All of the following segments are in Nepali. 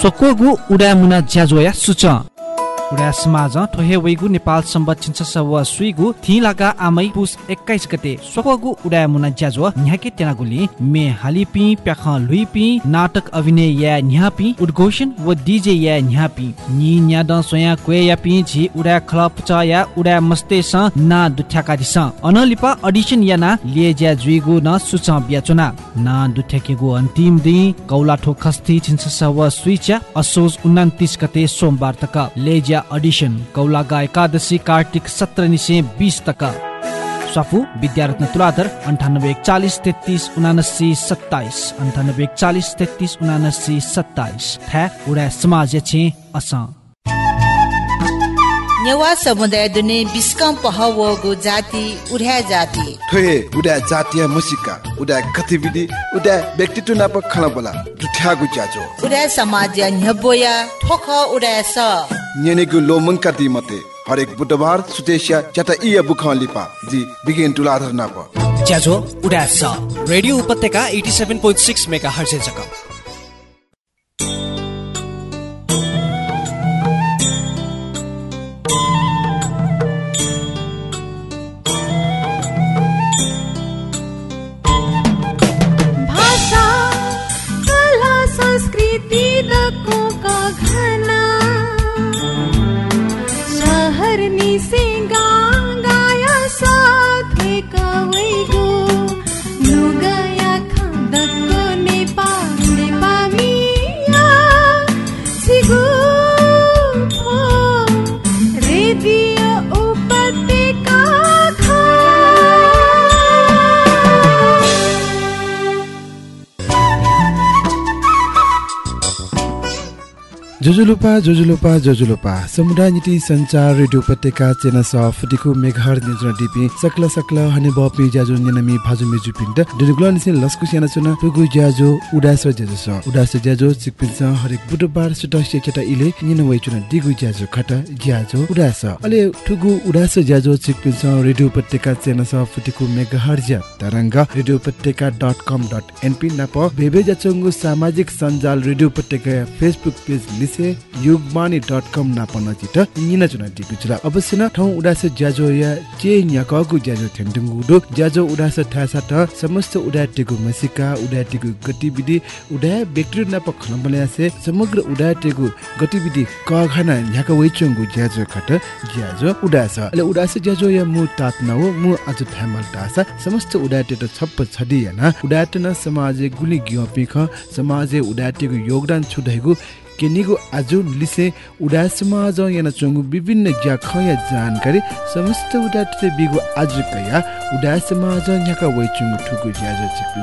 सोकोगु उडा मुना ज्याजोया सुच। उडा समाज ठोहे वैगु नेपाल सम्बत छिन्छ सब सुइगु थि लागा आमै पुस 21 गते स्वकगु उडा मुना ज्याजो न्याके तेनागुली मे हालिपि प्याख लुइपि नाटक अभिनय या न्यापि उद्घोषण व डीजे या न्यापि। नि न्याद सोया क्वे या पि झि उडा क्लब च या उडा मस्ते स ना दुठ्याका दिस अनलिपा अडिसन या ना लिए ज्या जुइगु न सुच ब्याचुना ना। दुठ्याकेगु अन्तिम दिन कौलाठो खस्ती छिन्छ सब सुइच्या असोज 29 गते सोमबार तक। लेज्या अडिसन कौलागा एकादशी कार्तिक सत्र निसे बिस तक स्वाफु विद्यारत्न तुलाधर अन्ठानब्बे एकचालिस तेत्तिस उनासी सत्ताइस अन्ठानब्बे एकचालिस तेत्तिस उनासी सत्ताइस थ्या उडा समाज छे अस नेवा समुदाय दुने बिस्कम पहवगु जाति उड्या जाति ठोहे उडा जातीय मुसिका उडा गतिविधि उडा व्यक्तित्व नाप खला बोला जुठ्यागु ज्याजो उड्या समाज न्यबोया ठोख उड्या स न्यनेगु लोमंका दी मते हरेक बुधबार सुतेशिया चटा इया बुखा लिपा जी बिगिन टुलाधर नाप ज्याजो उडा स रेडियो उपत्यका 87.6 मेगाहर्ज जक sí. जोजुलोपा जोजुलोपा जोजुलोपा। समुदाय नीति संचार रेडियो उपत्यका चेना स फुटिकु मेघहर निजुना डिपि सकल सकल हने बपि ज्याजो नेनमी भाजु मेजु पिन्ट दुनुगुला निसे लस्कु सेना चुना टुगु ज्याजो उडास ज्याजो स। उडास ज्याजो सिकपिन स हरेक बुधबार सुट सेचटा इले निन वइ चुना दिगु ज्याजो खट ज्याजो उडास अले ठुगु उडास ज्याजो सिकपिन स रेडियो उपत्यका चेना स फुटिकु मेघहर ज्या तरंग। रेडियो उपत्यका डट नाप। बेबे ज्याचोङ्गु सामाजिक सञ्जाल रेडियो उपत्यका फेसबुक पेज लिसे युगमानी डट कम नापन चित निना चुना दिगु चुला अवश्य न ठौ उडास ज्याजो या चे न्याकगु ज्याजो थेन्डुगु दो ज्याजो उडास ठासा ठ समस्त उडाटेगु मसिका उडाटेगु गतिविधि उडा व्यक्ति नाप खलमले आसे समग्र उडाटेगु गतिविधि क घना न्याक वइचंगु ज्याजो खट ज्याजो उडास अले उडास ज्याजो या मु तात न हो मु अझ थामल टासा समस्त उडाटे त छप्प छदि याना उडाटे न समाजे गुली ग्योपि ख समाजे उडाटेगु योगदान छुदैगु केनिगु आजु लिसे उडा समाज याना चंगु विभिन्न ज्या खया जानकारी समस्त उडा बिगु आजु कया उडा समाज न्याका वइचुंगु ठुगु ज्याजो चिकु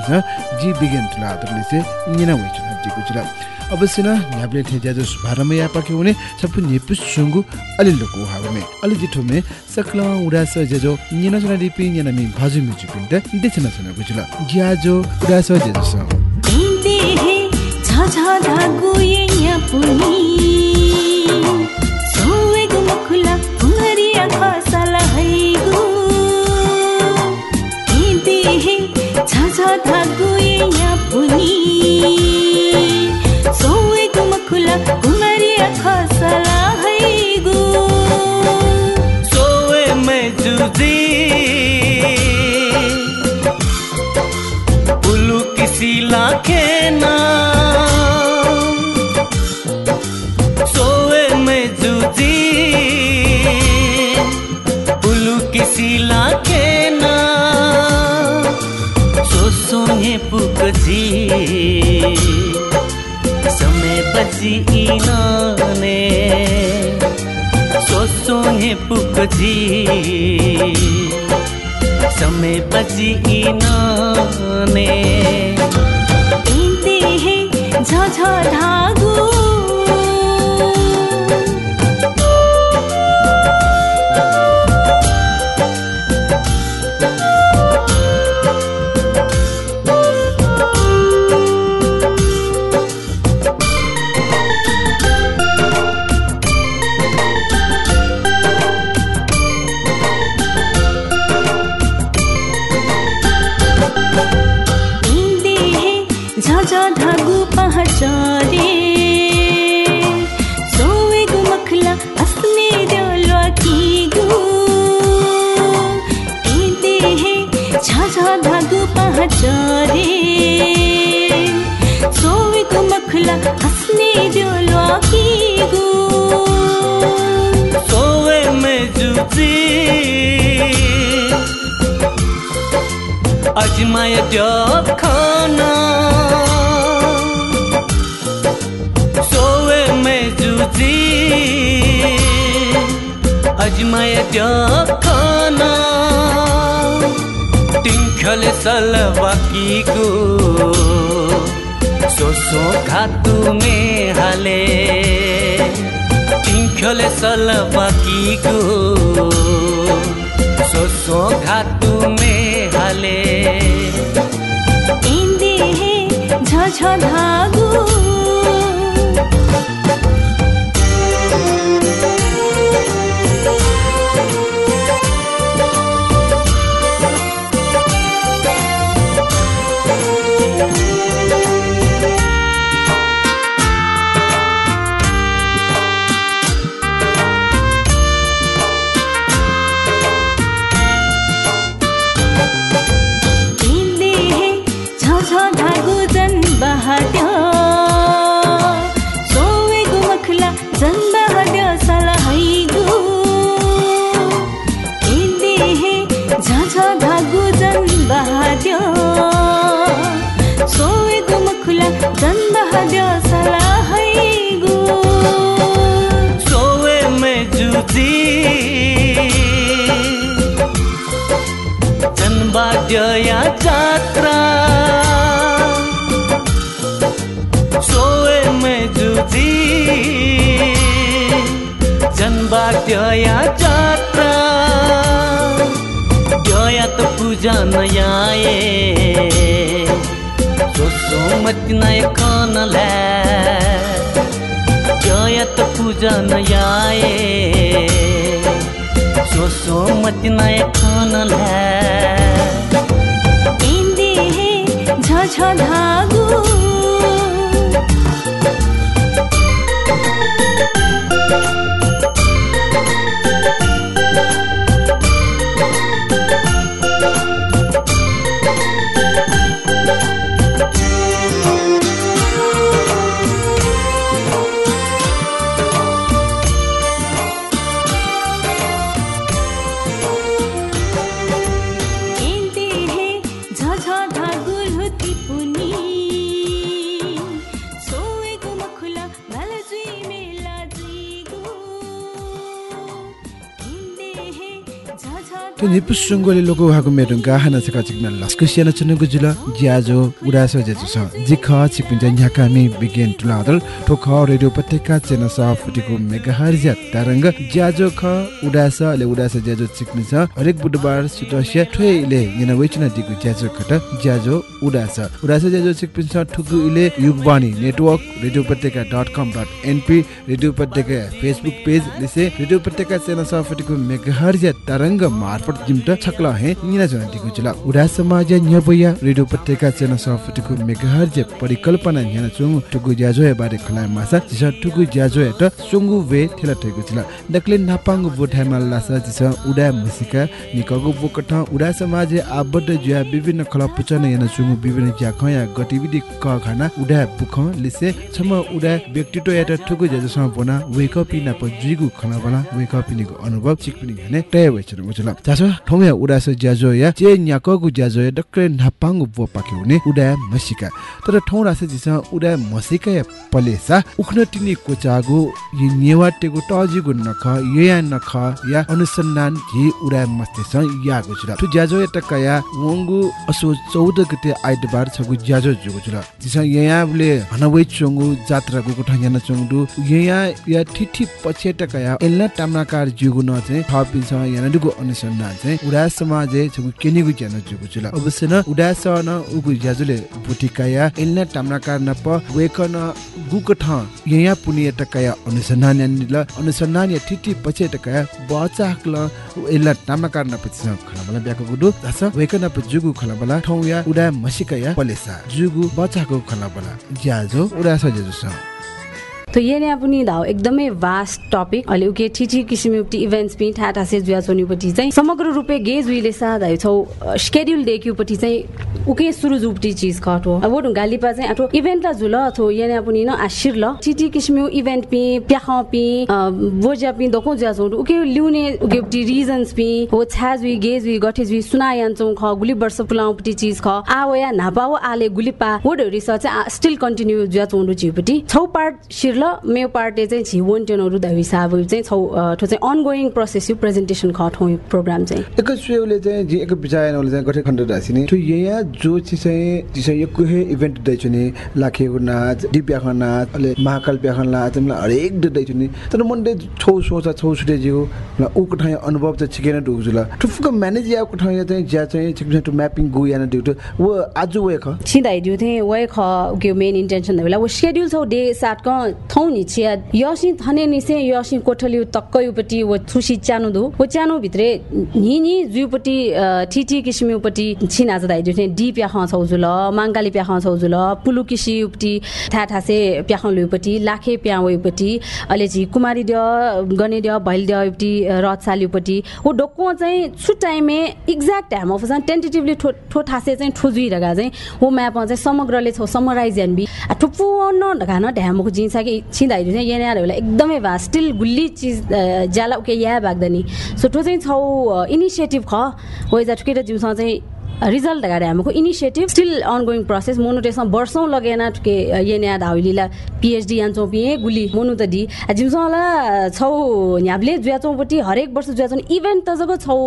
जी बिगन तुला आदर लिसे निना वइचुंगु दिगु जुला अवश्य न न्याब्ले थे ज्याजो शुभारम्भ या पाके हुने सपु नेपु सुंगु अलि लोको हावमे। अलि जिठो मे सकला उडा स ज्याजो निना जना दिपि निना मी भाजु मिजु पिन्ट देछना छना गुजुला ज्याजो उडा स ज्याजो हिँड्दै हे हैगो सोए में जी। समय बची इनाने सोहे पुक जी समय बची इनाने हिँड्दै हे हे झझ धागो। अजमाय खाना। सोवे में जुजी अजमाय खाना। टिंखल सलवाकी को सोसो खातु में हाले टिंखल सलवाकी को सोसो घातु में हाले इन्दे हे झ झ धागो। जन्माद्यया जात्रा। सोवे में जुजी जन्माद्यया जात्रा। द्ययात पूजा नयाये सोसो मत नय खानला जयत पूजा नयाये सोसो मत नय खानला इन्दे धागो झ त्यो निपु सुङ्गोले लोको उहाँको मेरो गाहना छ कचिकमा लस्को सियाना चुनुको जुल ज्याजो उडास जेजु छ। जिख छिपिन्छ यहाँ कामी बिगेन टुलादल ठोख रेडियो उपत्यका चेना स फुटेको मेगाहर ज्या तरङ्ग। ज्याजो ख उडास ले उडास ज्याजो छ। हरेक बुधबार सुटस्य ठोइले yana वेचना दिगु ज्याजो खट। ज्याजो उडास। उडास ज्याजो छिक्पिन्छ ठुगु इले Yugvani network radio Upatyaka dot com dot NP radio Upatyaka Facebook page लिसे radio Upatyaka चेना स फुटेको मेगाहर ज्या तरङ्ग मार्फत जिम्ट छक्ल हे निना जना दिगु जुल उडा समाज न्यबया रेडियो उपत्यका चेना स फुटेको मेगाहर ज्या परिकल्पना न्याना चुङ टुगु ज्याजो बारे खलाय मासा जिस टुगु ज्याजो एट सुंगु वे थेला ठेगु जुल दक्ले नापाङ्गु बोठाइमा लासा जिस उडा मुसिका निकगु बोकठ उडा समाज आबद्ध ज्या विभिन्न खला पुचन याना चुङ विभिन्न ज्या खया गतिविधि क खाना उडा बुख लिसे छम उडा व्यक्तित्व एट ठुगु ज्याजो सँग बना वेक अप इना प जुइगु खला बना वेक अप इनिको अनुभव चिकपिनि हने तय वेचन उजुल जासो ठौया उडास ज्याजो या जे न्याकगु ज्याजो या दक्ले नापाङ्गु बो पाके हुने उडा मसिका तर ठौ रास जिस उडा मसिका पलेसा उख्न टिनी कोचागु यि नेवाटेगु टजिगु नख या नख या अनुसन्धान झि उडा मस्तेस यागु जुल ठु ज्याजो या टकया वंगु असो 14 गते आइतबार छगु ज्याजो जुगु जुल जिस याले हनवै चंगु जात्रागु कोठा चंगु या या ठिठी पछि टकया एल्ला टामनाकार जुगु न चाहिँ याना दुगु अनुसन्धान चाहिँ उडा समाज छगु केनिगु ज्यान जुगु जुल अवश्य न उडा न उगु ज्याजुले बुटिकाया एल्ला टामनाकार न प वेकन गुक ठ यया पुनिय टकया अनुसन्धान यानिल अनुसन्धान या ठिठी पछि टकया बचाकल एल्ला टामनाकार न पछि खलाबला ब्याको गुडु दस वेकन प जुगु खलाबला ठौ या उडा मसिका या पलेसा जुगु बचाको खलाबला ज्याजो उडा स ज्याजु त येने पनि धाउ एकदमै भास्ट टपिक अहिले उके ठिठी किसिम उक्ति इभेन्ट्स पनि ठाटा से जुया चोनीपट्टि चाहिँ समग्र रूपे गेज उहिले साथ है छौ स्केड्युल डेक्युपट्टि चाहिँ उके सुरु जुपट्टि चिज खट हो अब ढुङ्गालिपा चाहिँ आठो इभेन्ट ला जुल थो येने पनि न आशिर ल ठिठी किसिम इभेन्ट पि प्याख पि बोजा पि दको जुया चौ उके लिउने उके रिजन्स पि हो छ्याज वी गेज वी गठेज वी सुना ख गुली वर्ष पुलाउपट्टि चिज ख। आ वया नापा वो आले गुलिपा। वोड रिसर्च स्टिल कन्टिन्यू जुया चौँडु झिपट्टि छौ पार्ट शिर्ल मेरो पार्टले चाहिँ छि वन टेनहरू द हिसाब चाहिँ छौ ठो चाहिँ अनगोइङ प्रोसेस यो प्रेजेन्टेसन खठौँ यो प्रोग्राम चाहिँ। एक सुयोले चाहिँ जे एक बिचाय नले चाहिँ गठे खण्ड रासिने तो यहाँ जो चाहिँ चाहिँ यो कुहे इभेन्ट दै छने लाखेको नाच दिव्या खन नाच अले महाकाल प्याखन नाच तिमीलाई हरेक दै छने तर मनले छौ सोचा छौ सुटे जिउ ल उ कठाय अनुभव चाहिँ छिकेन ढुक्जुला ठुफुक म्यानेज या कठाय चाहिँ ज्या चाहिँ टु म्यापिङ गु याना ड्युट वो आज वे ख? छिँदाइदियो थिएँ वै ख मेन इन्टेन्सन बेला वो शेड्युल छौ डे क थौ नि छिया। यसी थने निसे यसी कोठली तक्कयुपट्टि वो छुसी च्यानु दु वो च्यानु भित्रे नि नि जुपट्टि ठिठी किसिमपट्टि छिना जदाइदियो थिएँ डी प्याख छौ जुल माङ्गाली प्याख छौ जुल पुलु किसिपट्टि ठाठासे प्याख लुपट्टि लाखे प्या वयुपट्टि अहिले चाहिँ कुमारी ड्य गने ड्य भैल ड्यपट्टि रथसालिपट्टि वो डोको चाहिँ छु टाइमे एक्ज्याक्ट टाइम अफ चाहिँ टेन्टेटिभली ठो ठो ठासे चाहिँ ठुजुइरहेका चाहिँ। वो म्यापमा चाहिँ समग्रले छौ समराइज बी। ठुप्पो न घान ढ्यामको जिन्सा कि छिँदाखेरि चाहिँ यहाँ होला एकदमै भा स्टिल गुल्ली चिज ज्याला उके या बाग्दैन सो ठो चाहिँ छौ इनिसिएटिभ ख हो जा ठुकेर जिउसँग चाहिँ रिजल्ट गाडी हाम्रो इनिसिएटिभ स्टिल अनगोइङ प्रोसेस। मोनु त्यसमा वर्षौँ लगेन टुके येन्या धाउलीला पिएचडी यान्छौँ पिए गुली मोनु त डी। जिमसँगला छौ ह्याबले जुयाचौँपट्टि हरेक वर्ष जुयाचौँ इभेन्ट त जब छौ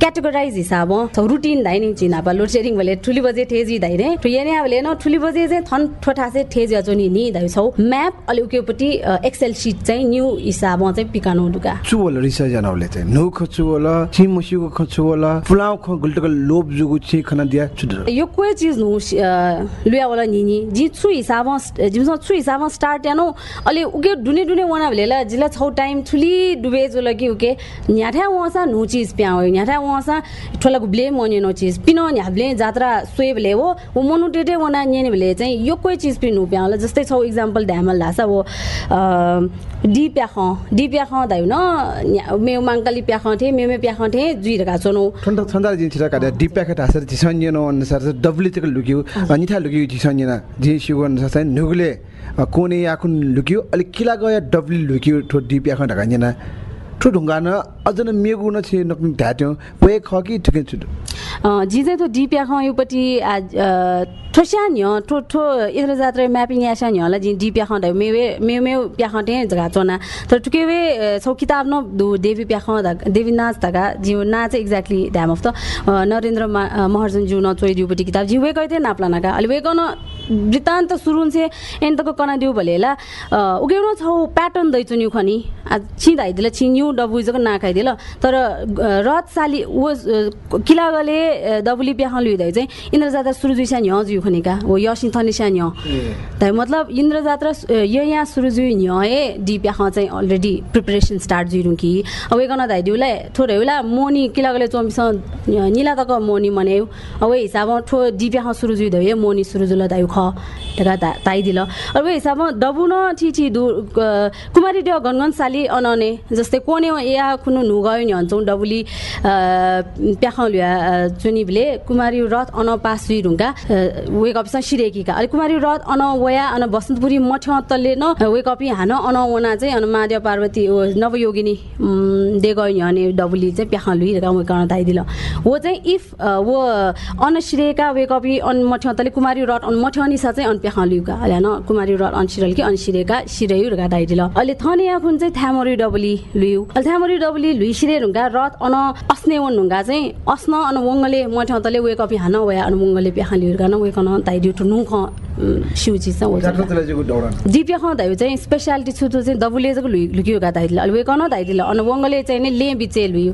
क्याटेगोराइज हिसाब छौ रुटिन धाइ चिनापा लोड सेडिङ भले ठुली बजे ठेजी धाइ रे येन्या भले न ठुली बजे चाहिँ थन ठोठासे ठेज याचौ नि धाइ छौ। म्याप अलि उकेपट्टि एक्सेल सिट चाहिँ न्यू हिसाबमा चाहिँ पिकानो डुका चुवल रिसर्च जानवले चाहिँ। नौ खचुवल छि मुसिको खचुवल फुलाउ ख गुल्टक छि यो कोही चिज नु लुया वाला निनी जी छु हिसाबमा छु हिसाबमा स्टार्ट यानो अलि उके डुने डुने वना जिला छौ टाइम ठुली डुबे जो लगी उके न्याठा वसा नु चिज प्याउ न्याठा वसा ठोला गुब्ले मने नो चिज पिनो जात्रा सोए भेले हो वो मनु टेटे वना भेले चाहिँ यो कोही चिज पिनु प्याउला जस्तै छौ इक्जाम्पल ढ्यामल लासा वो डी प्याख डी प्याख दाइ न मेउ माङ्काली प्याख थे मेमे प्याख थे जुइरहेका छौ ठन्डा ठन्डा जिन छिरा काट्या। डिप्या खट हासर झिसन्यनो अनुसार चाहिँ डब्ली लुक्यो। निथा लुक्यो झिसन्यना जे सिगो अनुसार चाहिँ नुगले कोने याकुन लुक्यो। अलि किला गयो डब्ली लुक्यो ठो डिप्या खट ढाकान्यना ठो ढुङ्गा न न मेगु न छि नकुन ढाट्यो पोए ख कि ठिकै छु जिजे त डिपिया खयुपट्टि आज ठोस्या न्य ठो ठो इत्र जात्रा म्यापिङ यासा न्यला जि डिपिया ख दै मेवे मे मे प्या ख जगा चोना। तर टुकेवे छौ किताब न दु देवी प्या ख देवी नाच तका जिउ नाच exactly damn of the Narendra Maharjan जिउ न चोइ दिउपट्टि किताब जिउ वे कहते नाप्ला नाका अलि वे कन वृत्तान्त सुरुन से एन तक कना दिउ भलेला उगेउन छौ प्याटर्न दै चुन्यु खनि। आ छि दाइदिल छि न्यु डबु जक नाखाइदिल तर अ, रथ साली वो अ, किला गले अ, दबुली प्याख लुइदै चाहिँ इन्द्र जात्रा सुरु जुइसा न्य जुइ खनिका। हो यसिन थनिसा न्य त मतलब इन्द्र जात्रा यो यहाँ सुरु जुइ न्य ए डी प्याख चाहिँ अलरेडी प्रिपरेसन स्टार्ट जुइरु कि अब एकन दाइदिउलाई थोरै होला मोनी किला गले चोमिस निला तक मोनी मने अब हिसाब ठो डी सुरु जुइ दे मोनी सुरु जुल ताइदिल अब हिसाबमा डबु न छि दु कुमारी साली अनने जस्तै कोने या कुनु नु गयो नि हन्छौँ डबुली प्याखौलिया चुनी भेले कुमारी रथ अन पास ढुङ्गा वेक अप सिरेकीका अहिले कुमारी रथ अन वया अन बसन्तपुरी मठ तल्ले न वेक अप हान अन वना चाहिँ अन महादेव पार्वती नवयोगिनी दे गयो नि हने डबुली चाहिँ प्याख अन दाइदिल वो चाहिँ इफ वो अन सिरेका वेक अप अन मठ तल्ले कुमारी रथ अन मठ निसा चाहिँ अन प्याख लुइका अहिले न कुमारी रथ अन सिरल कि अन सिरेका सिरयुरहेका दाइदिल अहिले थने आफुन चाहिँ थ्यामरी डबली लुयु अहिले थ्यामरी डबली लुइ सिरे ढुङ्गा रथ अन अस्ने वन ढुङ्गा चाहिँ अस्न अन वङ्गले मठ तले वेक अप हान वया अन वङ्गले प्याख लुइरहेका न वेक अन दाइदिउ टु नु ख सिउ चिज चाहिँ हो दिप्या ख दाइ चाहिँ स्पेसालिटी छु चाहिँ दबुले लुइ लुकियो गा दाइदिल अहिले वेक न दाइदिल अन वङ्गले चाहिँ नि ले बिचे लुयु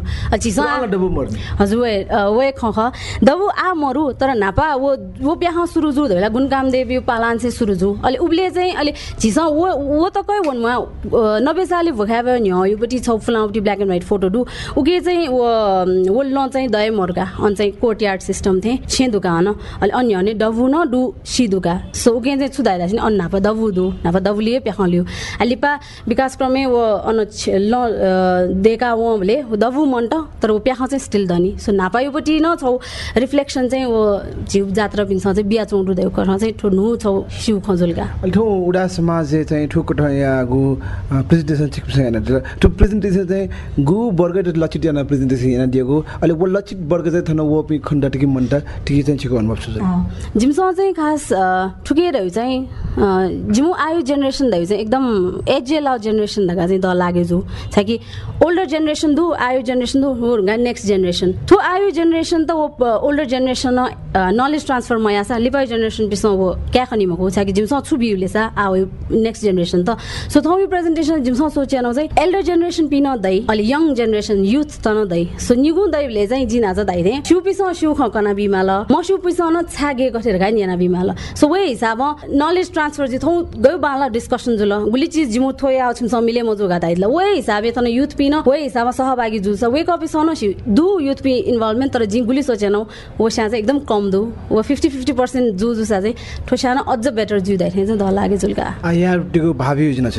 मर्ने। हजुर वे ख ख। दबु आ मरु तर नापा वो वो प्याह सुरु जुर धैला गुनका पालान से सुरु छु अहिले उब्ले चाहिँ अहिले झिस वो वो त कै वनमा नब्बे सालले भोखाब नि योपट्टि छौ फुलाउटी ब्ल्याक एन्ड व्हाइट फोटो दु। उके चाहिँ वो ल चाहिँ दय मर्का अन चाहिँ कोर्ट सिस्टम थिए छे दुका हन। अहिले अन्य हने डबु न डु सी दुका सो उके चाहिँ छुदाइला छिन्। अन्न नापा दबु दु। नापा दबु लिए प्याख लियो। लिपा विकास क्रमे वो अन ल देका वो भले दबु मन त तर वो प्याख चाहिँ स्टिल दनी। सो नापा योपट्टि न छौ। रिफ्लेक्सन चाहिँ वो जिउ जात्रा पिन्छ चाहिँ बिहा देउ कर चाहिँ ठुनु छौ सिउ खजुलका। ठो उडा समाज चाहिँ ठुक ठया गु प्रेजेन्टेसन छिक छैन ठु प्रेजेन्टेसन चाहिँ गु वर्ग लचित याना प्रेजेन्टेसन याना दिएको अहिले वो लचित वर्ग चाहिँ थन वो पि खण्ड टिकि मन्ट टिकि चाहिँ छिको अनुभव छ जिमसँग चाहिँ खास ठुकेरहरू चाहिँ जिमु आयु जेनेरेसन दाइ चाहिँ एकदम एज लाउ जेनेरेसन धगा चाहिँ द लागे जो। छ कि ओल्डर जेनेरेसन दु आयु जेनेरेसन दु नेक्स्ट जेनेरेसन थो आयु जेनेरेसन त ओल्डर जेनेरेसन नलेज ट्रान्सफर मया छ लिपाई जेनेरेसन पिसमा वो क्या खनि मको छ कि जिमसँग छु बिउले छ आउ नेक्स्ट जेनेरेसन त। सो थौ प्रेजेन्टेसन जिमसँग सोचेन चाहिँ एल्डर जेनेरेसन पिन दै अलि यङ जेनेरेसन युथ त न दै। सो निगु दैले चाहिँ जिना चाहिँ दाइ थिएँ सिउ पिसँग सिउ बिमा ल। म सिउ पिसँग न छागे गठेर गाइ निना बिमा ल। सो वे हिसाब नलेज ट्रान्सफर चाहिँ थौ गयो बाला डिस्कसन जुल गुली चिज जिमु थोय आउ छिम मिले म जोगा दाइ वे हिसाबे तन युथ पिन वे हिसाब सहभागी जुल छ वे कपी सन दु युथ पि इन्भल्भमेन्ट तर जिम गुली सोचेनौ स्या चाहिँ एकदम कम दु। वो फिफ्टी फिफ्टी पर्सेन्ट जु जुसा चाहिँ ठोस्या न अझ बेटर जु दाइ थिएँ चाहिँ द लागे जुल्का। आया टिको भावी योजना छ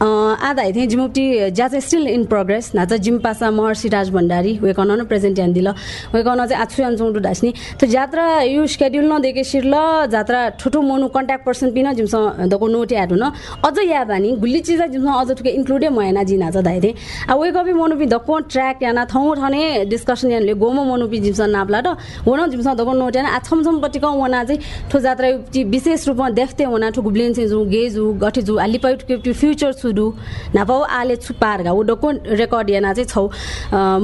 आधा थिएँ जिमुटी ज्या चाहिँ स्टिल इन प्रोग्रेस। नाच जिम पासा महर्षि राज भण्डारी वेकन न प्रेजेन्ट यान दिल। वेकन चाहिँ आछु यान चौँडु ढास्ने त जात्रा यो स्केड्युल न देखे जात्रा ठुटो मोनु कन्ट्याक्ट पर्सन पिन जिमसँग दको नोट याद हुन अझ याद हानी गुल्ली चिज जिमसँग अझ ठुके इन्क्लुडे मयना जी नाच अब वे कपी मोनुपी दको ट्र्याक याना थौ ठने डिस्कसन यानले गोमो मोनुपी जिमसँग नाप्ला त हो न जिमसँग दको नोट याना आ छमछमपट्टिको वना चाहिँ ठो जात्रा यो विशेष रूपमा देख्थे वना ठो गुब्लेन चाहिँ जु गेजु गठेजु आलिपाइ टुके फ्युचर छुडु नापा आले छुपारगा। उ डोको रेकर्ड याना चाहिँ छौ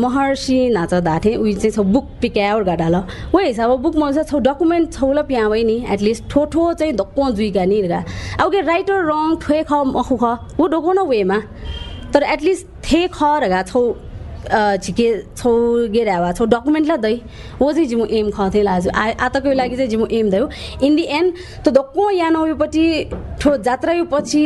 महर्षि नाच दाथे उयो चाहिँ छौ बुक पिक्यावर ल। ऊ हिसाब बुक मजा छौ डकुमेन्ट छौ ल प्यावै नि एटलिस्ट ठोठो चाहिँ धक्को जुइगा नि गा अब के राइटर रङ ठोए ख मखु ख ऊ डोको न वेमा। तर एटलिस्ट थे ख रगा छौ। छिके छौ गेरावा छौ डकुमेन्ट ला दै वो चाहिँ जिमु एम खथे लाजु आ आतको लागि चाहिँ जिमु एम दयो इन दि एन्ड त दक्को या नयोपट्टि ठो जात्रा यो पछि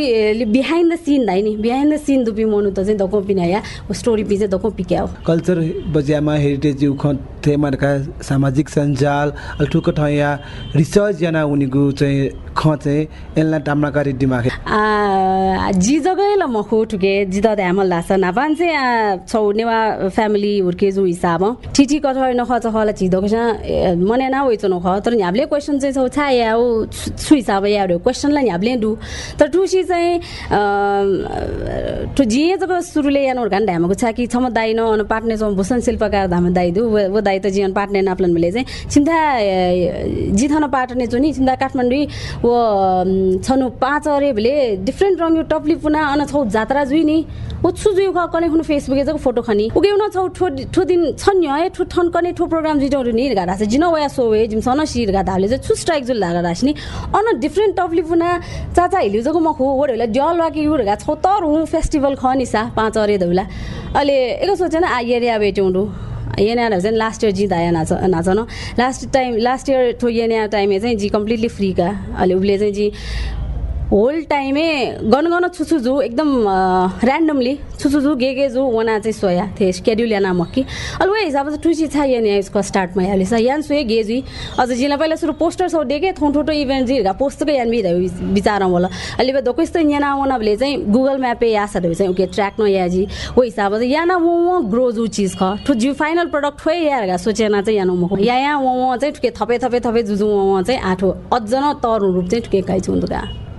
बिहाइन्ड द सिन दाइ नि बिहाइन्ड द सिन दुपी मनु त चाहिँ दक्को पिनाया स्टोरी पि चाहिँ दक्को पिक्याओ कल्चर बज्यामा हेरिटेज यु ख थेमाका सामाजिक सञ्जाल अल्ठुक ठया रिसर्च याना उनीको चाहिँ ख चाहिँ एल्ना टाम्नाकारी दिमाग आ, जी जगै ल मखु ठुके जी त ध्यामल लास नापान चाहिँ छौ नेवा फ्यामिली हुर्के जु हिसाब ठिठी कठर नख चखला चिदो कस मने ना वइ नख तर न्याबले क्वेसन चाहिँ छौ छा या छु- छु हिसाब या क्वेसनलाई न्याबले दु। तर ठुसी चाहिँ ठु जिए जब सुरुले यान हुर्कान ढ्यामको छ कि छम दाइ न अन पाट्ने छौ भूषण शिल्पकार धाम दाइ दु वो दाइ त जीवन पाट्ने नाप्लन मिले चाहिँ। छिन्दा जिथन पाटने जो नि छिन्दा काठमाडौँ वो छनु पाँच अरे भेले डिफ्रेन्ट रङ यो टप्ली पुना अन छौ जात्रा जुइ नि। छु जुइ ख कने खुनु फेसबुक फोटो खनि। न छौ ठो ठो दिन छन् है ठो ठन कने ठो प्रोग्राम जिटो नि गाडा छ। जिन वया सो वे जिम सन सिर गाडा हाले चाहिँ छु स्ट्राइक जुल लागा रास्नि अन डिफ्रेन्ट टप्ली पुना चाचा हिलु जको मखु होला जल वाकी युर गा छौ तर हु फेस्टिभल खनिसा पाँच अरे दौला अहिले एगो सोचेन आ एरिया बेट्याउँडु येन्या चाहिँ लास्ट इयर जिता या नाच नाच न। लास्ट टाइम लास्ट इयर ठो येन्या टाइम चाहिँ जी कम्प्लिटली फ्री का अहिले उसले चाहिँ जी होल टाइमे गनगन छुछु जु एकदम ऱ्यान्डमली छुछु जु गे गे जु वना चाहिँ सोया थिए स्केड्युल याना मक्की। अहिले वही हिसाब से टुसी छ येन्या यसको स्टार्टमा याले। छ यान सोए गे जुई अझ जिला पहिला सुरु पोस्टर सौ देखे थो ठोटो इभेन्ट जी गा पोस्टकै यान बिदा विचार होला। अहिले बे दोको यस्तो याना वना भले चाहिँ गुगल म्यापे या सर चाहिँ ओके ट्र्याक न या जी वो हिसाब से याना वो वो ग्रो जु चिज ख। ठु जी फाइनल प्रोडक्ट ठोए या गा सोचेना चाहिँ यानो मखो। या या वो चाहिँ ठुके थपे थपे थपे जुजु वो चाहिँ आठो। अझ न तरु रूप चाहिँ ठुके काइ छुन्दुका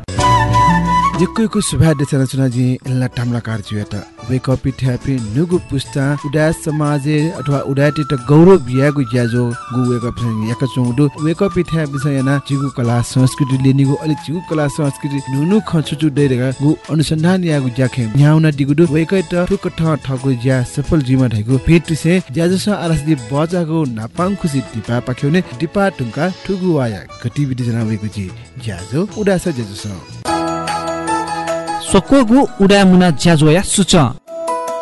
जिक्कुको सुभा देशना चुनाजी एल्ला टाम्लाकार जुयात वेक अप थ्यापी नुगु पुस्ता उडा समाजे अथवा उडाटी त गौरव बियागु ज्याजो गु वेक अप याक चुङडु वेक अप थ्या विषयना जिगु कला संस्कृति लेनिगु अलि जिगु कला संस्कृति नुनु खचुचु दैरेगा गु अनुसन्धान यागु ज्याखे। न्याउना दिगुदु वेक त ठुक ठ ठगु ज्या सफल जीवन धाइगु फेट से ज्याजस आरसदि बजागु नापाङ खुसी दिपा पाख्यौने दिपा टुङ्का ठुगु वाया गतिविधि जना वेगु जी ज्याजो उडास ज्याजस सोकोगु उडा मुना ज्याजोया सुच।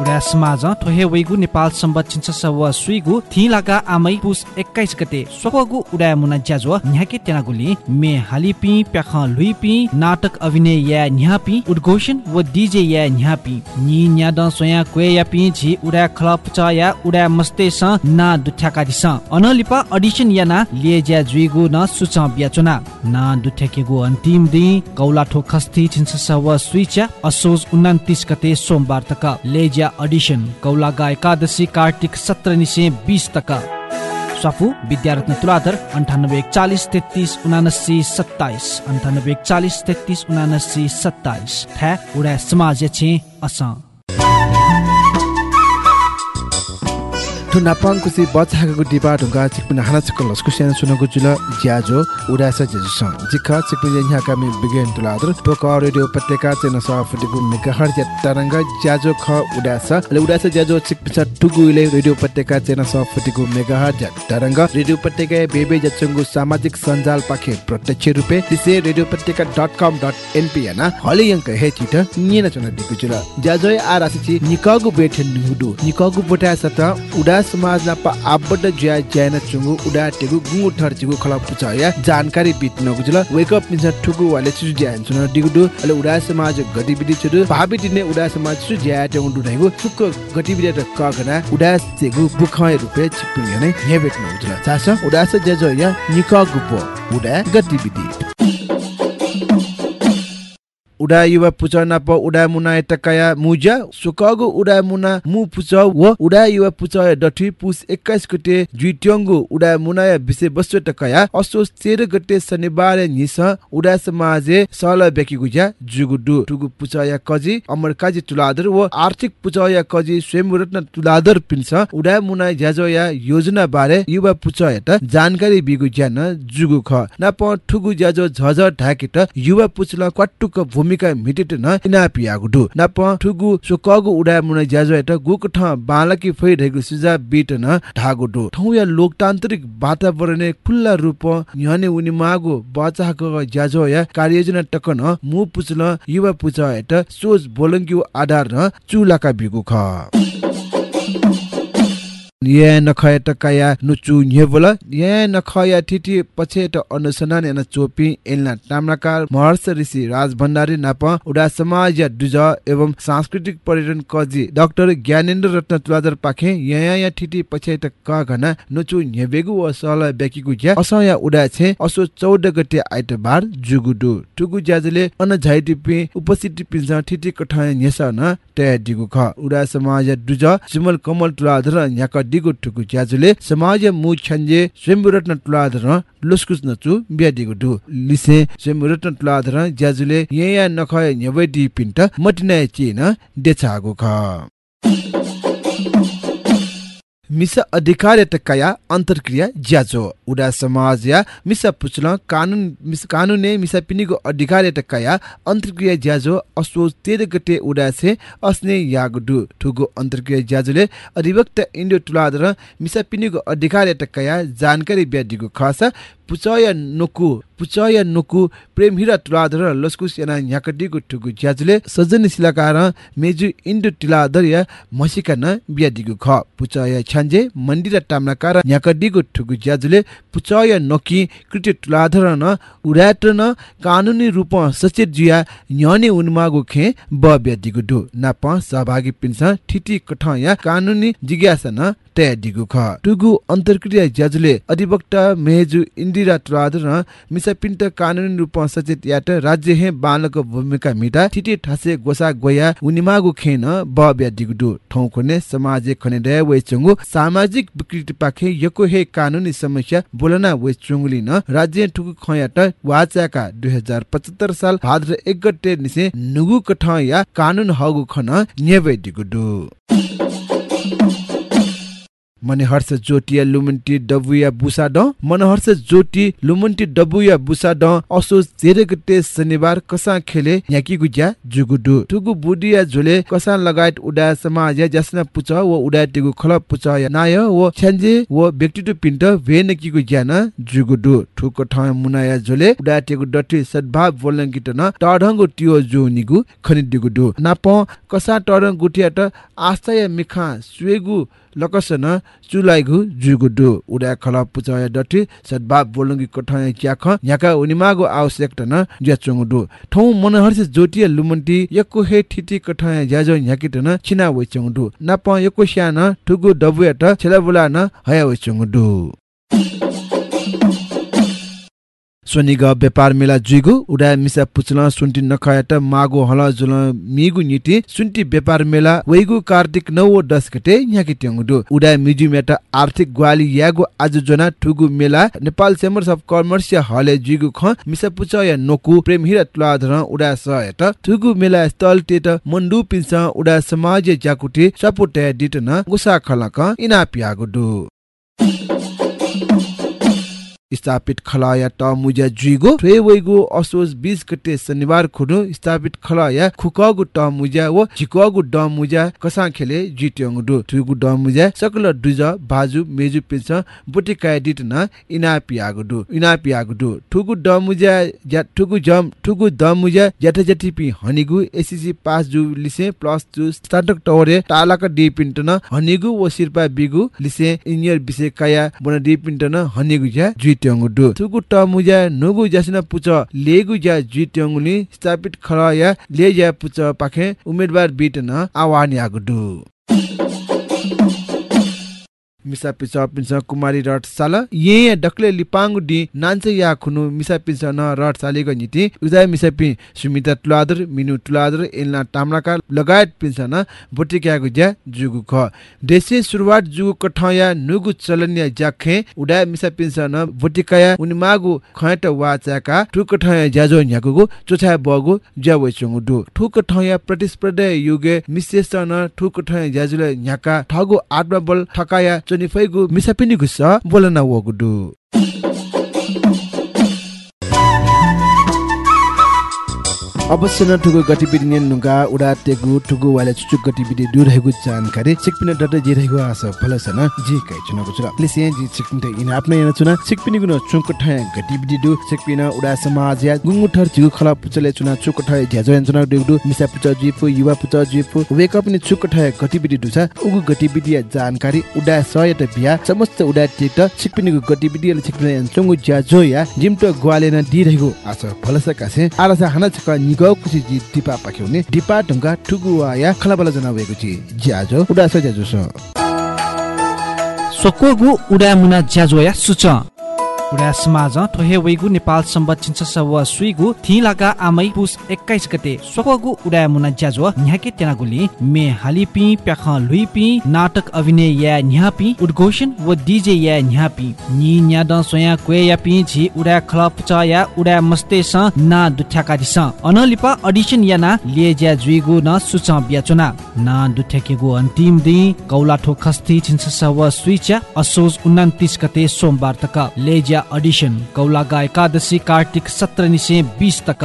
उडा समाज ठोहे वैगु नेपाल सम्बत छिन्छ व सुइगु थि लागा आमै पुस 21 गते स्वगु उडा मुना ज्याजो न्याके तेनागुली मे हालिपि प्याख लुइपि नाटक अभिनय या न्यापि उद्घोषण व डीजे या न्यापि। नि न्याद सोया क्वे या पि झि उडा खलप च या उडा मस्ते स ना दुठ्याका दिस अनलिपा अडिसन या ना लिए ज्या जुइगु न सुच ब्याचुना। ना दुठ्याकेगु अन्तिम दिन कौला ठो खस्ती छिन्छ व सुइचा असोज 29 गते सोमबार तक। लेज्या अडिसन कौलागा एकादशी कार्तिक सत्र निसे बिस तक स्वाफु विद्यारत्न तुलाधर अन्ठानब्बे एकचालिस तेत्तिस उनासी सत्ताइस अन्ठानब्बे एकचालिस तेत्तिस उनासी सत्ताइस ठ्या उडा समाज छे अस ठु नापाङ कुसी बचाको डिपा ढुङ्गा चिकपिन हाना चक्क लस्कु स्याना सुनको जुल ज्याजो उडासा जेजु स जिखा चिकपिन यहाँ कामी बिगेन तुलादर। टोक रेडियो उपत्यका चेन स फुटिगु मेगाहर ज्या तरंग ज्याजो ख उडासा। ले उडासा ज्याजो चिकपिन टुगु इले रेडियो उपत्यका चेन स फुटिगु मेगाहर ज्या तरंग रेडियो उपत्यका बेबे जचंगु सामाजिक सञ्जाल पाखे प्रत्यक्ष रुपे। दिसे रेडियो उपत्यका डट कम डट एनपी याना हले यंक हे चिट नियन चन दिगु जुल। ज्याजो आ रासिची निकागु बेठे निहुडु निकागु बोटा सत उडा समाज नापा आबड ज्या ज्यान चुंगु उडा टेगु गुंगु ठर चिगु खला पुचाया जानकारी बित नगुजुल वेक अप निसा ठुगु वाले चु ज्यान सुन दिगुदु अले उडा समाज गतिविधि छुदु भाबि दिने उडा समाज सु ज्या टेगु दुधाइगु सुक गतिविधि त कगना उडा तेगु बुखय रुपे छिपिङ नै हेबेट नगुजुल। चास उडा स जजो या निका गुपो उडा गतिविधि। उडा युवा पुचा नाप उडा मुना टकाया मुजा सुकागु उडा मुना मु पुचा व उडा युवा पुचा डठी पुस 21 गते जुइट्यंगु उडा मुना विषय वस्तु टकाया असो 13 गते शनिबार निस उडा समाजे सल बेकी गुजा जुगुडु टुगु पुचा या कजी अमर काजी तुलादर व आर्थिक पुचा या कजी स्वयं रत्न तुलादर पिन्छ उडा मुना ज्याजो या योजना बारे युवा पुचा त जानकारी बिगु ज्यान जुगु ख नाप ठुगु ज्याजो झझ ढाकिट युवा पुचला क्वाटुक भूमिका मिटिट न इना पियागु नाप ठुगु सुकगु उडा मुना ज्याजो एट गुक ठ बालकी फै ढेगु सुजा बिट न ढागु दु ठौ या लोकतान्त्रिक वातावरण खुल्ला रूप न्यने उनी मागु बचाको ज्याजो या कार्ययोजना टकन मु पुचल युवा पुच एट सोच बोलंग्यु आधार न चुलाका बिगु ख ये नखय टकाया नुचु न्येबल ये नखया थिति पछि त अनुसन्धान एना चोपी एलना ताम्राकार महर्ष ऋषि राज भण्डारी नाप उडा समाज दुज एवं सांस्कृतिक पर्यटन कजी डाक्टर ज्ञानेन्द्र रत्न तुलादर पाखे या या थिति पछि त क घना नुचु न्येबेगु व सल ज्या असया उडा छे असो 14 गते आइतबार जुगुडु टुगु ज्याजले अन झाइटिपि उपस्थिति पिन्छ थिति कठाय न्यसा न तय दिगु ख उडा समाज दुज जिमल कमल तुलादर याक दिगु ठुकु ज्याजुले समाज मु छन्जे स्वयंरत्न तुलाधर लुस्कुस नचु ब्यादिगु दु लिसे स्वयंरत्न तुलाधर ज्याजुले यया नखय न्यवैदि पिन्ट मटिनाय चेन देचागु ख मिसा अधिकार टक्काया अन्तर्क्रिया ज्याजो। उडा समाज या मिसा पुचल कानुन मिस कानुने मिसा पिनिको अधिकार टक्काया अन्तर्क्रिया ज्याजो। असो तेह्र गते उडा से अस्ने यागडु। ठुगो अन्तर्क्रिया ज्याजोले अधिवक्त इन्डो तुलादर मिसा पिनिको अधिकार टक्काया जानकारी ब्यादिगु खासा पुचय नुकु पुचय नुकु प्रेम हिरा तुलाधर लस्कु सेना न्याकडिगु ठुगु ज्याजुले सजन सिलाकार मेजु इन्डु तुलाधर या मसिका न बियादिगु ख पुचय छन्जे मन्दिर टामनाकार न्याकडिगु ठुगु ज्याजुले पुचय नकी कृति तुलाधर न उराट न कानुनी रूप सचेत जुया न्यने उन्मागु खे ब ब्यादिगु दु नाप सहभागी पिन्स ठिटी कठ या कानुनी जिज्ञासा न तय दिगु ख। टुगु अन्तर्क्रिया ज्याजुले अधिवक्ता मेजु इन्दिरा तुलाधर न मिसा पिन्ट कानुनी रूप सचेत यात राज्य हे बालक भूमिका मिटा ठिटी ठासे गोसा गोया उनिमागु खेन ब ब्यादिगु दु ठौ समाज खने दय वे चंगु सामाजिक विकृति पाखे यको हे कानुनी समस्या बोलना वे न राज्य ठुकु खयाट वाचाका 2075 साल भाद्र 1 गते निसे नुगु कठ या कानुन हगु खन न्यवे दिगु दु मने हर्ष जोटिया लुमन्टी डबुया बुसा ड। मन हर्ष जोटी लुमन्टी डबुया बुसा ड। असो जेरे शनिबार कसा खेले याकी गुज्या जुगुडु। टुगु बुडिया झोले कसा लगायत उडा समाज जसना पुच व उडा टिगु खल पुच या नाय व छ्यान्जे व व्यक्तित्व पिन्ट भेन किगु ज्ञान जुगुडु। ठुक ठ मुनाया झोले उडा टिगु डटी सद्भाव बोलन किट न टढंगु टियो जो निगु खनि दिगुडु नाप कसा टरङ गुटिया त मिखा सुएगु लकसन चुलाइगु जुगुडु उडा खला पुचाया डटी सद्भाव बोलंगी कठाय क्याख याका उनिमागु आवश्यकता न ज्याचंगुडु। ठौ मनहरसे जोटिया लुमन्टी यको हे ठिटी कठाय ज्याजो याकिट न छिना वइचंगुडु नाप यको श्यान ठुगु डबुया त छेलाबुला न हया वइचंगुडु सोनिग व्यापार मेला जुइगु उडा मिसा पुचल सुन्टी नखायाट मागो हल जुल मिगु निति सुन्टी व्यापार मेला वैगु कार्तिक नौ दस गते याकि ट्यंगुडु उडा मिजु मेटा आर्थिक ग्वाली यागु आज जना ठुगु मेला नेपाल चेम्बर्स अफ कमर्स या हले जुइगु ख मिसा पुच या नोकु प्रेम हिरा तुलाधर उडा सयट ठुगु मेला स्थल टेट मन्डु पिन्स उडा समाज जाकुटे सपोटे दिटन गुसा खलक इना पियागुडु स्थापित खलाया ट मुजा जुइगो वैगु असोज 20 गते शनिबार खुनु स्थापित खलाया खुकगु ट मुजा व झिकगु ड मुजा कसा खेले जिट्यंगु दु थुगु ड मुजा सकल दुज बाजु मेजु पिन्छ बुटी काय दिट न इना पियागु दु इना पियागु दु थुगु ड मुजा या थुगु जम थुगु द मुजा जटे जति पि हनिगु एससीसी पास जु लिसे प्लस जु स्टार्टक टवरे तालाक डी पिन्ट न हनिगु व सिरपा बिगु लिसे इन्यर विषय काया बन डी पिन्ट न हनिगु जुइ ट्यंगु दु थुगु ट मुजा नुगु जासिना पुच लेगु जा जि स्थापित खरा या ले जा पुच पाखे उम्मेदवार बिट न आवानी आगु मिसा पिसा पिन्स कुमारी रट साल ये डक्ले लिपांगु डि नान्च या खुनु मिसा पिन्स न रट सालेको निति उदय मिसा पि सुमिता तुलादर मिनु तुलादर एलना तामलाका लगायत पिन्स न बोटिक्यागु ज्या जुगु ख। देशे सुरुवात जुगु कठया नुगु चलन्या ज्याखे। उडा मिसा पिन्स न बोटिकाया उनिमागु खयट वाचाका ठुक ठया ज्याजो न्यागुगु चोछा बगु ज्या वइचंगु दु। ठुक ठया प्रतिस्पर्धा युगे मिसेस न ठुक ठया ज्याजुले न्याका ठगु बल चोनिफैगु मिसापिनी गुस बोलना वगुडु अवश्य न ठुगु गतिविधि ने नुगा उडा तेगु ठुगु वाले चुचुक गतिविधि दूर रहेगु जानकारी। सिकपिन डट जे रहेगु आस फलसन जी कै चुनको चुरा लिसे जी सिकपिन त इन आपने न चुना। सिकपिन गुन चुक ठय गतिविधि दु। सिकपिन उडा समाज या गुंगु ठर जिगु खला पुचले चुना। चुक ठय ज्याजो यन चुना दुगु मिसा पुच जिपु युवा पुच जिपु। वेक अप नि चुक ठय गतिविधि दु छ उगु गतिविधि या जानकारी उडा सयत बिया। समस्त उडा टिट सिकपिन गु गतिविधि ले सिकपिन चुंगु ज्याजो या। जिमटो ग्वाले न दि रहेगु आस फलसका से। आलासा हना छक निगौ कुसी जी दिपा पाख्यौने दिपा ढुङ्गा ठुगुवा या खलाबला जनाएको छि ज्याजो उडास ज्याजो छ। सोकोगु उडा मुना ज्याजोया सुच। उडा समाज ठोहे वैगु नेपाल सम्बत छिन्छ सव सुइगु थि लागा आमै पुस 21 गते सोकोगु उडा मुना ज्याजो न्याके तेनागुली मे हालिपि प्याख लुइपि नाटक अभिनय या न्यापि उद्घोषण व डीजे या न्यापि नि न्याद सोया क्वे या पि झि उडा खलप च या उडा मस्ते स ना दुठ्याका दिस अनलिपा अडिसन या ना ले ज्या जुइगु न सुच ब्याचुना ना। दुठ्याकेगु अन्तिम दिन कौलाठो खस्ती छिन्छ सव सुइच्या असोज 29 गते सोमबार तक। लेज्या अडिसन कौलागा एकादशी कार्तिक सत्र निसे बिस तक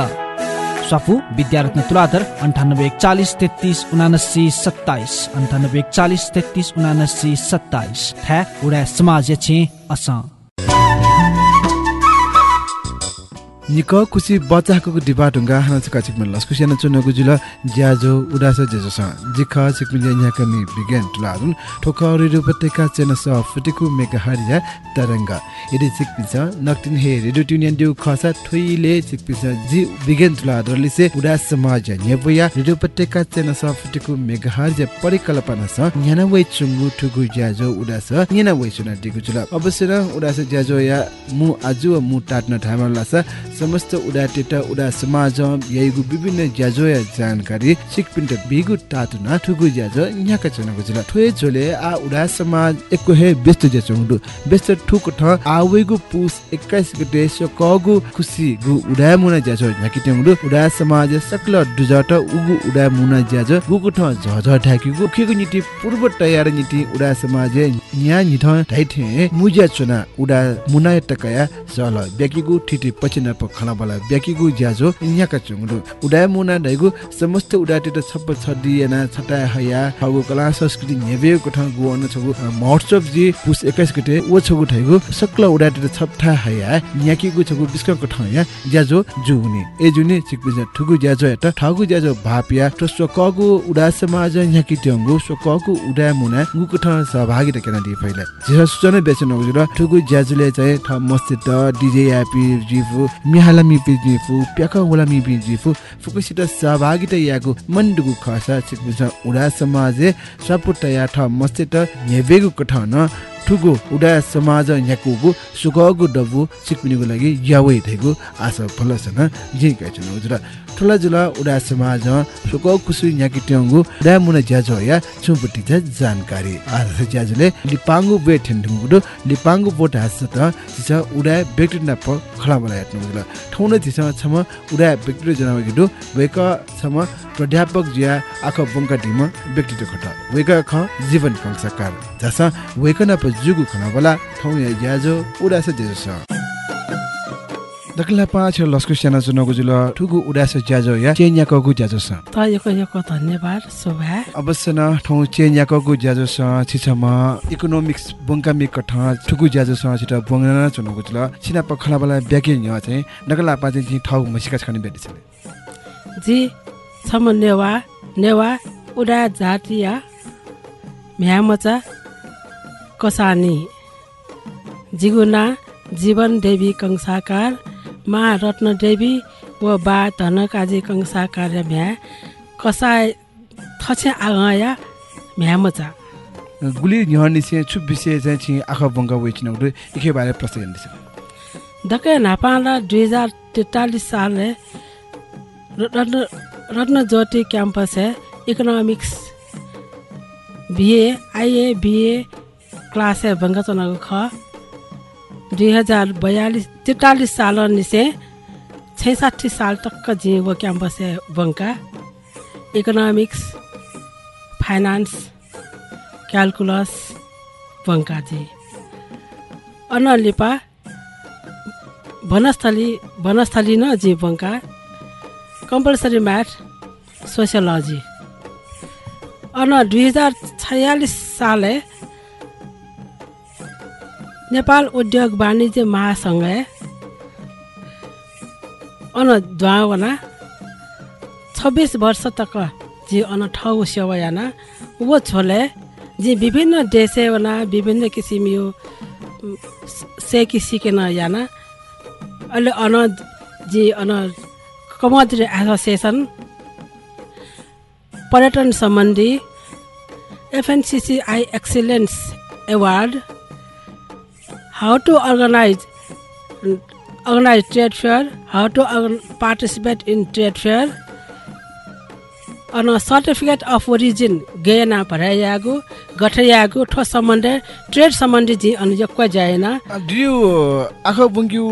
स्वाफू विद्यारत्न तुलाधर अन्ठानब्बे एकचालिस तेत्तिस उनासी सत्ताइस अन्ठानब्बे एकचालिस तेत्तिस उनासी सत्ताइस थ्या उडा समाज छे अस निक कुसी बच्चाको डिबा ढुङ्गा छ कचिक मन लस्कु सेना चुनको जुल ज्याजो उडास जेजो स जिख सिकमिन ज्या कमी बिगेन तुलारुन ठोक रेडियो उपत्यका चेन स फटिकु मेगा हरिया तरंग यदि सिकपिन छ नक्तिन हे रेडियो ट्युनियन दिउ खसा थुइले सिकपिन छ जि बिगेन तुलादरले से उडास समाज न्यबया रेडियो उपत्यका चेन स फटिकु मेगा हरिया परिकल्पना छ न्याना वे चुंगु ठुगु ज्याजो उडास न्याना सुना दिगु जुल अवश्य न उडास ज्याजो या मु आजु मु टाट्न ठामला छ समस्त उडा टेटा उडा समाज यैगु विभिन्न ज्याजोया जानकारी सिकपिन्ट बिगु टाटु न ठुगु ज्याजो न्याका चनको जिला ठोए झोले आ उडा समाज एको हे व्यस्त ज्याचोंगु व्यस्त ठुक ठ आवेगु पुस 21 गते सकगु खुसी गु उडा मुना ज्याजो न्याकी टेंगु उडा समाज सकल दुजट उगु उडा मुना ज्याजो गुगु ठ झझ ढाकीगु। खेगु निति पूर्व तयार निति उडा समाज न्या निथ ढाइथे। मुज्या चुना उडा मुनाय टकया जल ब्याकीगु ठिटी पछिना प खना बला ब्याकीगु ज्याजो न्याका चुङरु उडा मुना ढाइगु समस्त उडा टिट छप्प छदिएना छटा हया। हगु कला संस्कृति नेबे कोठा गु अन छगु। महोत्सव जी पुस 21 गते ओ छगु ढाइगु सकल उडा टिट छप्ठा हया। न्याकीगु छगु बिस्क कोठा या ज्याजो जुहुने। ए जुने चिकबिजा ठुगु ज्याजो एटा ठगु ज्याजो भापिया। तो स्वकगु उडा समाज न्याकी ट्यंगु स्वकगु उडा मुना गु कोठा सहभागिता केना दि पहिला जे सूचना बेचन नगुजुर ठुगु ज्याजुले चाहिँ ठ मस्जिद डिजे यापी जिफु मिहाला मिपि जिफु प्याका होला मिपि जिफु फुकुसित सहभागिता यागु मन्डुगु खसा चिकबिजा उडा समाज सपुटया ठ मस्जिद नेबेगु न ठुगो उडा समाज न्याकुगु सुगगु डबु सिक्पिनीको लागि यावै थेगु आशा फलसन जे कैछन उजुर ठुला जुला उडा समाज सुक कुसु न्याकि ट्यंगु उडा मुना ज्याजो या छुपटी जा जानकारी। आश ज्याजुले लिपांगु बे ठेन्डुगु लिपांगु बोट हास त जिस उडा व्यक्ति न प खला बला हेट्नु उजुर ठौन जिस छम उडा व्यक्ति जनावगिदु वेक छम प्राध्यापक ज्या आख बंका टिम व्यक्ति खट। वेक ख जीवन कंसकार जसा वेक न जुगु खना बला ठौ या ज्याजो उडा स जेजो दखला पाँच लस्कु स्याना जुनको जुल ठुगु उडास ज्याजो या चेन्याको ज्याजो छ। त यको यको धन्यवाद शोभा। अवश्य न ठौ चेन्याको ज्याजो छ छिछमा इकोनोमिक्स बंकामी कठ ठुगु ज्याजो छ छिटा बंगना चुनको जुल छिना पखला बला ब्याके न्य चाहिँ नगला पाँच चाहिँ ठौ मसिका छने बेटी छ। जी छम नेवा नेवा उडा जातिया म्यामचा कसानी। जिगुना जीवन देवी कंसाकार मा रत्न देवी व बा धनकाजी कंसाकार भ्या कसाय थछे आगाया म्यामचा गुली न्यहनि से छु विषय चाहिँ छि आख उडु इखे बारे प्रश्न गर्दिछ दके नापाला दुई हजार तेतालिस साल है रत्न रत्न ज्योति कैंपस है economics. BA IA BA class है चनाको ख। दुई हजार बयालिस तेतालिस साल निसे छैसाठी साल टक्क जी वो कैंपस है बंका इकोनॉमिक्स फाइनान्स क्यालकुलस बंका जी अनलिपा वनस्थली वनस्थली न जीवनका कम्पलसरी म्याथ सोसियोलोजी अन दुई हजार छयालिस साल नेपाल उद्योग वाणिज्य महासङ्घ अन द्वावना छब्बिस वर्ष तक जी अन ठाउँ सेवायाना वो छोले जी विभिन्न देशेवना विभिन्न किसिम यो से किसिकेन याना अहिले अन जी अन कमोडिटी एसोसिएसन पर्यटन सम्बन्धी FNCCI excellence award how to organize organize trade fair, how to participate in trade fair, अन सर्टिफिकेट अफ ओरिजिन गएन भराइयागु गठयागु ठोस सम्बन्ध ट्रेड सम्बन्धी जी अनि यक्वा जाएन। दियो आख बुङ्क्यु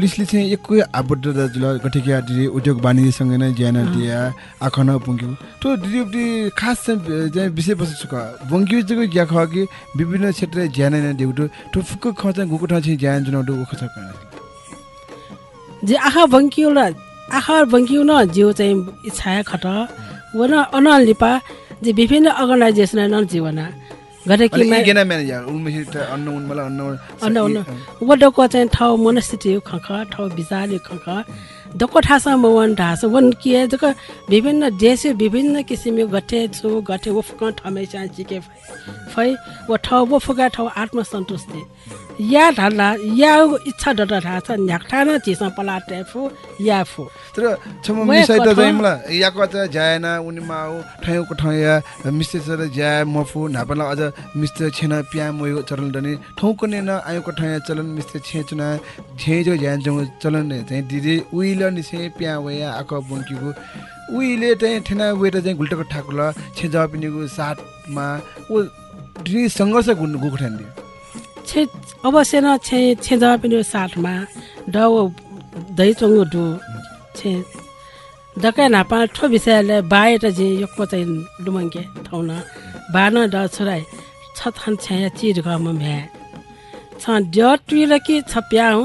लिसले चाहिँ एककै आबद्ध जुल गठेकिया दिदी उद्योग वाणिज्यसँग नै ज्यान दिया आख न बुङ्क्यु तो दिदी उब्दी खास चाहिँ चाहिँ विषय वस्तु सुक बुङ्क्यु चाहिँ ज्या ख कि विभिन्न क्षेत्र ज्यान नै देउटो तो फुक ख चाहिँ गुको ठाउँ चाहिँ ज्यान जुन उख छ जे आखा बङ्किउ र आखा बङ्किउ न जिउ चाहिँ इच्छा खट। अन लिपा जे विभिन्न अर्गनाइजेसन न जीवन गरे अनि गेना म्यानेजर उनमेसी त अन्न उनमला अन्न अन्न अन्न वडको चाहिँ ठाउँ मनस्थिति खख ठाउँ विचार खख दको ठासा वन जक विभिन्न देश विभिन्न किसिमको गठे छु गठे वो फुक ठमे चाहिँ चिके फै वो ठाउँ ठाउँ आत्मसन्तुष्टि या ढल्ला या इच्छा डटा ढाछ न्याक्ठा न चिसा पला टेफु या फु तर छम मिसाइ त जाइमला याको त जाएन उनी माउ ठयको ठया मिस्ते सर ज्या मफु नापला अझ मिस्ते छेन प्या मोयो चलन दने ठौको ने न आयोको ठया चलन मिस्ते छे चुना छे जो ज्यान जङ चलन ने चाहिँ दिदी उइल नि छे प्या वया आक बंकीको उइले चाहिँ ठेना वेट चाहिँ गुल्टको ठाकुला छे जपिनीको साथमा उ ढी सङ्घर्ष दियो छे अवश्य न छे छे जवा पनि साथमा ड दही चङ्गो डु छे डकै नापा ठो विषयले त जे यक्को चाहिँ डुमङ्के ठाउँ न बान ड छोराइ छ थन छ्या चिर गम म्या छ ड ल कि छ प्याउ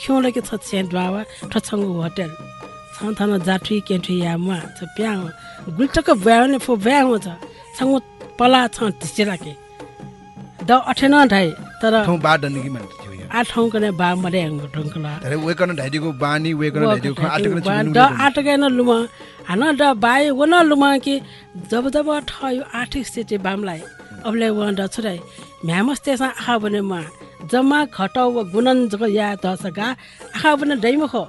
ख्यौ ल कि छ छ्या द्वावा ठ छंग होटल छ थन जाठुइ केठुइ या म छ प्याउ गुल्टक ब्याउ ने फो ब्याउ छ छंग पला छ धिसेला के द अठेन ढाइ तर ठाउँ बा कि मान्छे थियो यो। आ ठाउँ कने बा मरे ढुङ्कला। धेरै वेकन ढाइदिएको बानी वेकन ढाइदिएको आटेको द आटकेन लुमा। हान द बाई वन लुमा कि जब जब ठयो आर्थिक स्थिति बामलाई अबले वन द छुराइ म्यामस तेसा आखा बने मा जम्मा खटाउ व गुणन जग या दसगा आखा बने दैम खो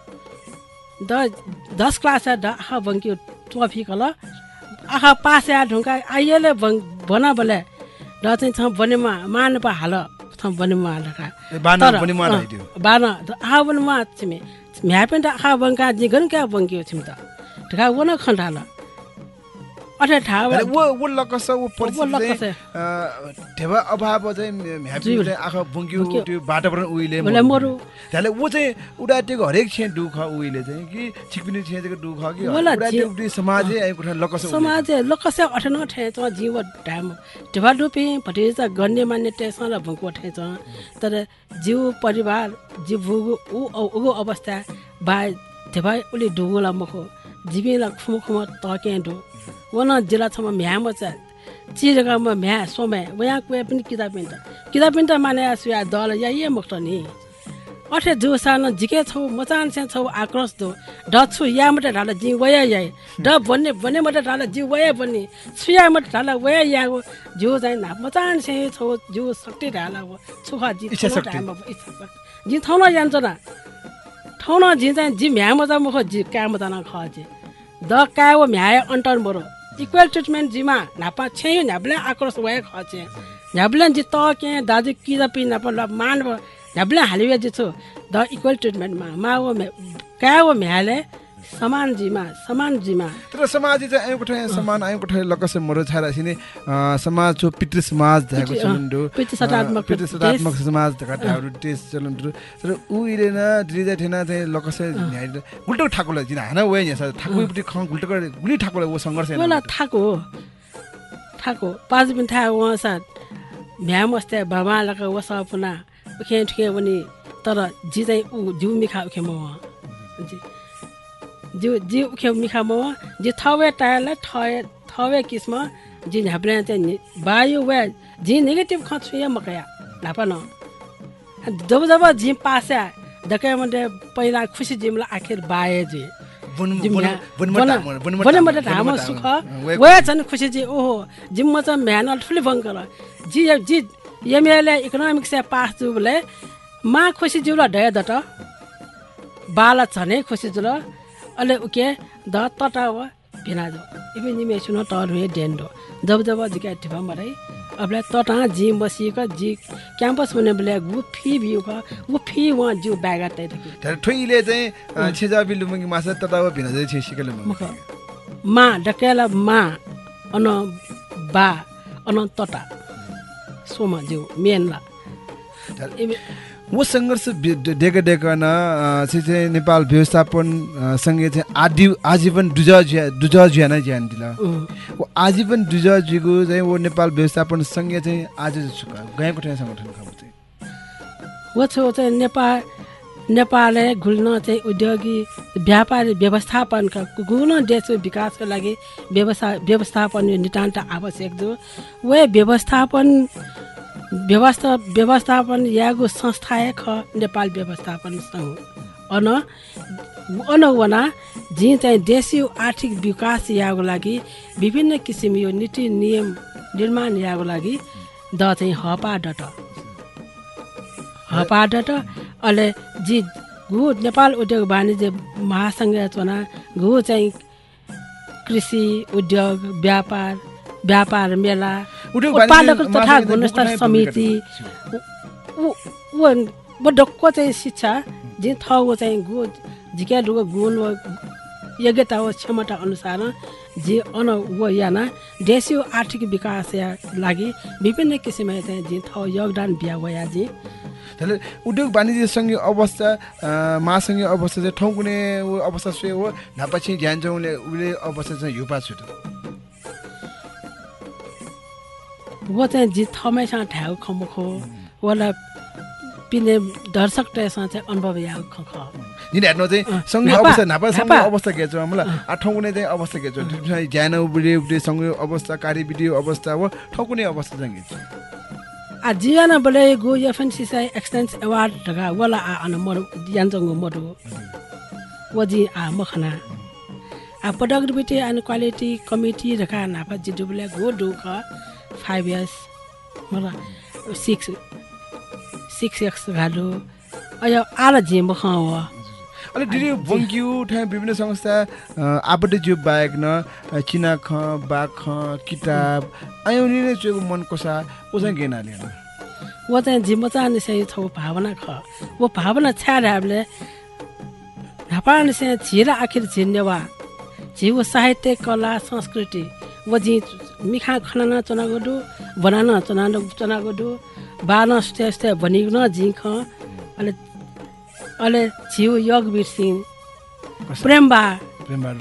द दस क्लास द आखा बङ्क्यो ट्रफी कल आखा पास या ढुङ्का आइएले भना बले। द चाहिँ छ बनेमा मान पा हाल छ बनेमा हालका बाना तर, मा छिमे बंका जिगन क्या बंक्यो छिम त ढका वन खण्डाल अठे ठा अरे वो वो लकस वो वो परिस्थिति लकस चाहिँ अ, ढेवा अभाव चाहिँ ह्याप्पी जीवन। चाहिँ आँखा बुङ्क्यो बुङ्क्यो। त्यो वातावरण उहिले बोले मरु त्यसले ऊ चाहिँ उडाटेको हरेक छे दुख उहिले चाहिँ कि छिकपिनी छेको दुख कि बोला उडाटेको जे- त्यो समाजै आएको कुरा लकस उहिले। समाज लकसे अठे न ठे त जीव टाइम ढेवा डुपी भटे त गण्य मान्य टेस र भंको ठे छ तर जीव परिवार जीव भुगु अवस्था बा ढेवा डुगुला मखो जीवेला खुम खुम तके डु वन जिल्ला छमा म्याम छ चिरगामा म्या सोमे। वया कुए पनि किताब पिन्ट किताब पिन्ट माने सुया दल या ये मक्त नि। अठे जो सान जिके छौ मचान से छौ आक्रोश दो। ड या मटे ढाला जि वया या ड भन्ने भन्ने मटे ढाला जि वया भन्ने सुया मटे ढाला वया या जो चाहिँ ना मचान से छौ जो शक्ति ढाला छुखा जि इच्छा थौनो शक्ति। ढामा इच्छा शक्ति। जि थौन जान्छ ना थौन जि चाहिँ जि म्या मजा मुख जि का मजा न ख जि। द का वो म्याए अन्टर मरो इक्वल ट्रिटमेन्ट जिमा नापा छेयो न्याब्ले आक्रोश वया खचे न्याब्ले जि त के दाजु किरा पि नाप ल मान न्याब्ले हालिवे जि छु। द इक्वल ट्रिटमेन्टमा मा। वो म्या का वो म्याले समान जिमा समान जिमा। तर समाज चाहिँ आएको ठाउँ समान आएको ठाउँ लकस मरो छारा सिने अ, समाज जो पितृ समाज पितृ पितृ घटाहरू तर ड्रिजा ठेना चाहिँ लकस न्याय जिन हाना वे यहाँ गुली वो पाँच दिन था वहाँ भ्याम अस्ते उखे ठुके पनि तर जी चाहिँ ऊ जिउ मिखा उखे म वहाँ जी। जिउ जी उखे मिखा म वहाँ जी थवे टायरलाई थवे थवे किसमा जी झाप्रे चाहिँ नि- वायु वे जी नेगेटिभ खछु या मकया? नापा न। जब जब जी पास्या दके मन्टे पहिला खुसी जिमला आखिर बाए जी। सुख। छन् खुसी जी ओहो जिम्म चाहिँ म्यानल ठुली भङ्कर जी इकोनोमिक्स पास जु बोले मा खुसी जिउला ढय दट बाला छने खुसी जुल अले उके द तटा व भिना जो इबे निमे सुनो टर हुए डेन्डो जब जब जिका टिपा मरै अबले तटा जी बसिक जी क्याम्पस हुने बेला गु फी बिउ क उ फी वहाँ जिउ ब्यागा तै देखि। ठुइले चाहिँ छेजा बिलुमङ्गी माछा ततावा भिना चाहिँ छे सिकले मुख मा डकेला मा अन बा अन तटा सोमा जिउ मेनला इबे वो सङ्घर्ष डेका डेका न अ, चाहिँ चाहिँ नेपाल व्यवस्थापन सँगै चाहिँ आदि आजीवन डुज डुज ज्यान ज्यान दिला। वो आजीवन डुज जिगु चाहिँ वो नेपाल व्यवस्थापन सँगै चाहिँ आज गएको ठाउँ सङ्गठन खाऊ चाहिँ। वो छो चाहिँ नेपाल नेपालले घुल्न चाहिँ उद्योगी व्यापारी व्यवस्थापनका गुण देशको विकासको लागि व्यवस्था व्यवस्थापन नितान्त आवश्यक जो। वे व्यवस्थापन व्यवस्था व्यवस्थापन यागो संस्था ख नेपाल व्यवस्थापन सङ्घ। अन अन वना जी चाहिँ देशीय आर्थिक विकास याको लागि विभिन्न किसिम यो नीति नियम निर्माण याको लागि द चाहिँ हपा डट। हपाडट अहिले जी घु नेपाल उद्योग वाणिज्य महासङ्घ चुना घु चाहिँ कृषि उद्योग व्यापार व्यापार मेला उत्पादक तथा गुणस्तर समिति बडक्क चाहिँ शिक्षा जे थ चाहिँ गु झिक्या ढुको गुण योग्यता व क्षमता अनुसार जे अन व याना देशीय आर्थिक विकास या लागि विभिन्न किसिममा चाहिँ जे थ योगदान बिहा वया जे त्यसले उद्योग वाणिज्य सँगै अवस्था अ, महासँगै अवस्था चाहिँ ठाउँ कुनै ऊ अवस्था सुए हो नापछि ज्ञान चाहिँ उसले अवस्था चाहिँ युपा छुट वो चाहिँ जी थमेसँग ठ्याउ खमुखो वाला पिने दर्शक टेसँग चाहिँ अनुभव या ख। ख यिनी हेर्नु चाहिँ सँगै अवस्था नापा सँगै। अवस्था के छ मलाई आ ठाउँ कुनै चाहिँ अवस्था के छ? ज्यान उब्रे उब्रे सँगै अवस्था कार्य भिडियो अवस्था हो ठाउँ कुनै अवस्था चाहिँ के छ? आ जियाना बोले गो एफएनसी चाहिँ एक्सटेन्स अवार्ड ढका वाला आ अन मर यान्जंग मडो वजी आ मखना। आ प्रोडक्टिभिटी एन्ड क्वालिटी कमिटी ढका नापा जिडु बोले गो डु ख five years six six years घालु अय आला जे मख हो अनि दिदी बङ्क्यु ठ्याँ विभिन्न संस्था आपट्टि जो बाहेक न चिना ख बाघ ख किताब आउने नै चोको मन कोसा कोसा गेनाले वो चाहिँ जिम्मचा निसे छौ भावना ख वो भावना छ्यार हामीले निसे झिरा आखिर झिन्नेवा झिउ साहित्य कला संस्कृति वो जी मिखा खनाना चनागोडु बनाना चना चनागोडु बान स्टे स्टे भनिकन झिख अहिले अहिले झिउ यगवीर सिंह प्रेमबा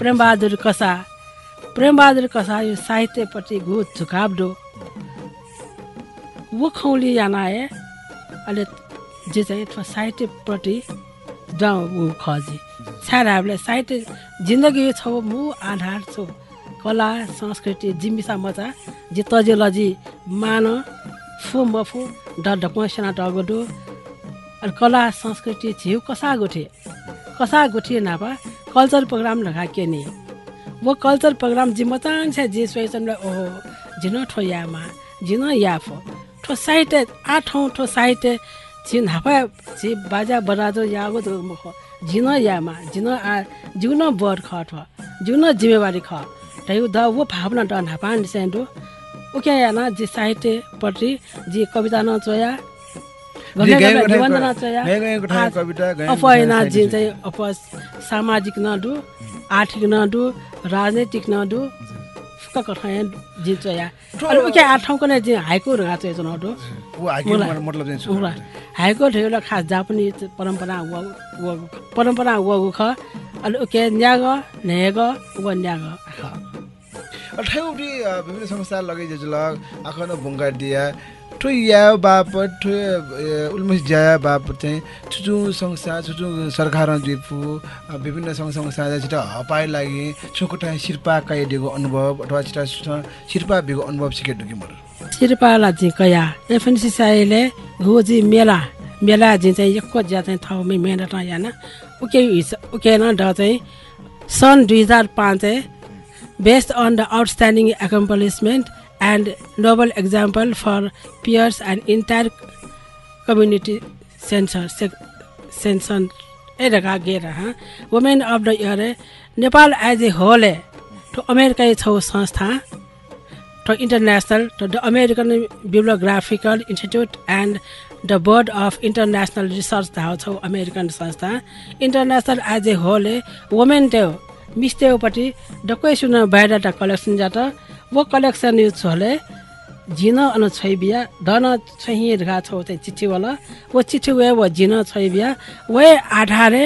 प्रेमबहादुर कसा? प्रेमबहादुर कसा यो साहित्यपट्टि घु दो वो खौली याना आए अहिले जे चाहिँ साहित्यपट्टि ऊ खजी। छ्याएर हामीले साहित्य जिन्दगी छौ मु आधार छौ। कला संस्कृति जिम्मिसा मजा जे तजियोलोजी मान फु मफु ड ढकुसेना डगडो अनि कला संस्कृति झिउ कसा गोठे कसा गोठे नापा कल्चर प्रोग्राम लगा के नि? वो कल्चर प्रोग्राम जी मचाङ छ जे सोइसन ओहो जिनो ठो यामा जिनो याफो। ठो साहित्य आठौँ ठो साहित्य जिन हापा जी बाजा बराजो यागो मुख। जिनो यामा जिनो आ जिउनो बर ख ठो जिउनो जिम्मेवारी ख। द वो भावना डन हापा निसेन्डो उके याना जी कविता नचोया जी, नचोया कविता, अपयना ठाउँ जी साहित्य चाहिँ अप सामाजिक नडु आर्थिक नडु राजनैतिक नडु कठाया अनि ठाउँको नै जी हाइको रगा मतलब हाइको खास जापानी परम्परा व परम्परा व ख अनि उके न्याग नेग व न्याग। ख ठाउँटी विभिन्न संस्था लगे जजुल आखन भुङ्गा दिया। ठो या बापत ठो उल्मेस ज्या बापत चाहिँ छुचु संस्था छुचु सरकार जिपु विभिन्न सङ्घ संस्था छिटा हपाइ लागि छोकोटा शिर्पा काइदिएको अनुभव अथवा छिटा शिर्पा बिको अनुभव सिके ढुकी मर। शिरपाला जी कया एफएनसी साइले गोजी मेला मेला जी चाहिँ एकको ज्या चाहिँ ठाउँमै मेहनत याना उके उके न ड चाहिँ सन् दुई हजार पाँच चाहिँ based on the outstanding accomplishment and noble example for peers and entire community sensor सेन्सन ए रगा गेर women of the year Nepal as a whole to अमेरिकै छौ संस्था to international to the American Bibliographical Institute and the Board of International Research धाउ छौ अमेरिकन संस्था international as a whole women त्यो मिस त्योपट्टि डक्कै सुन बायोडाटा कलेक्सन जात वो कलेक्सन युज छोले झिन अन छै बिया धन छै ढा छौ चाहिँ चिठी वाला वो चिठी वे वो झिन छै बिया वे आधारे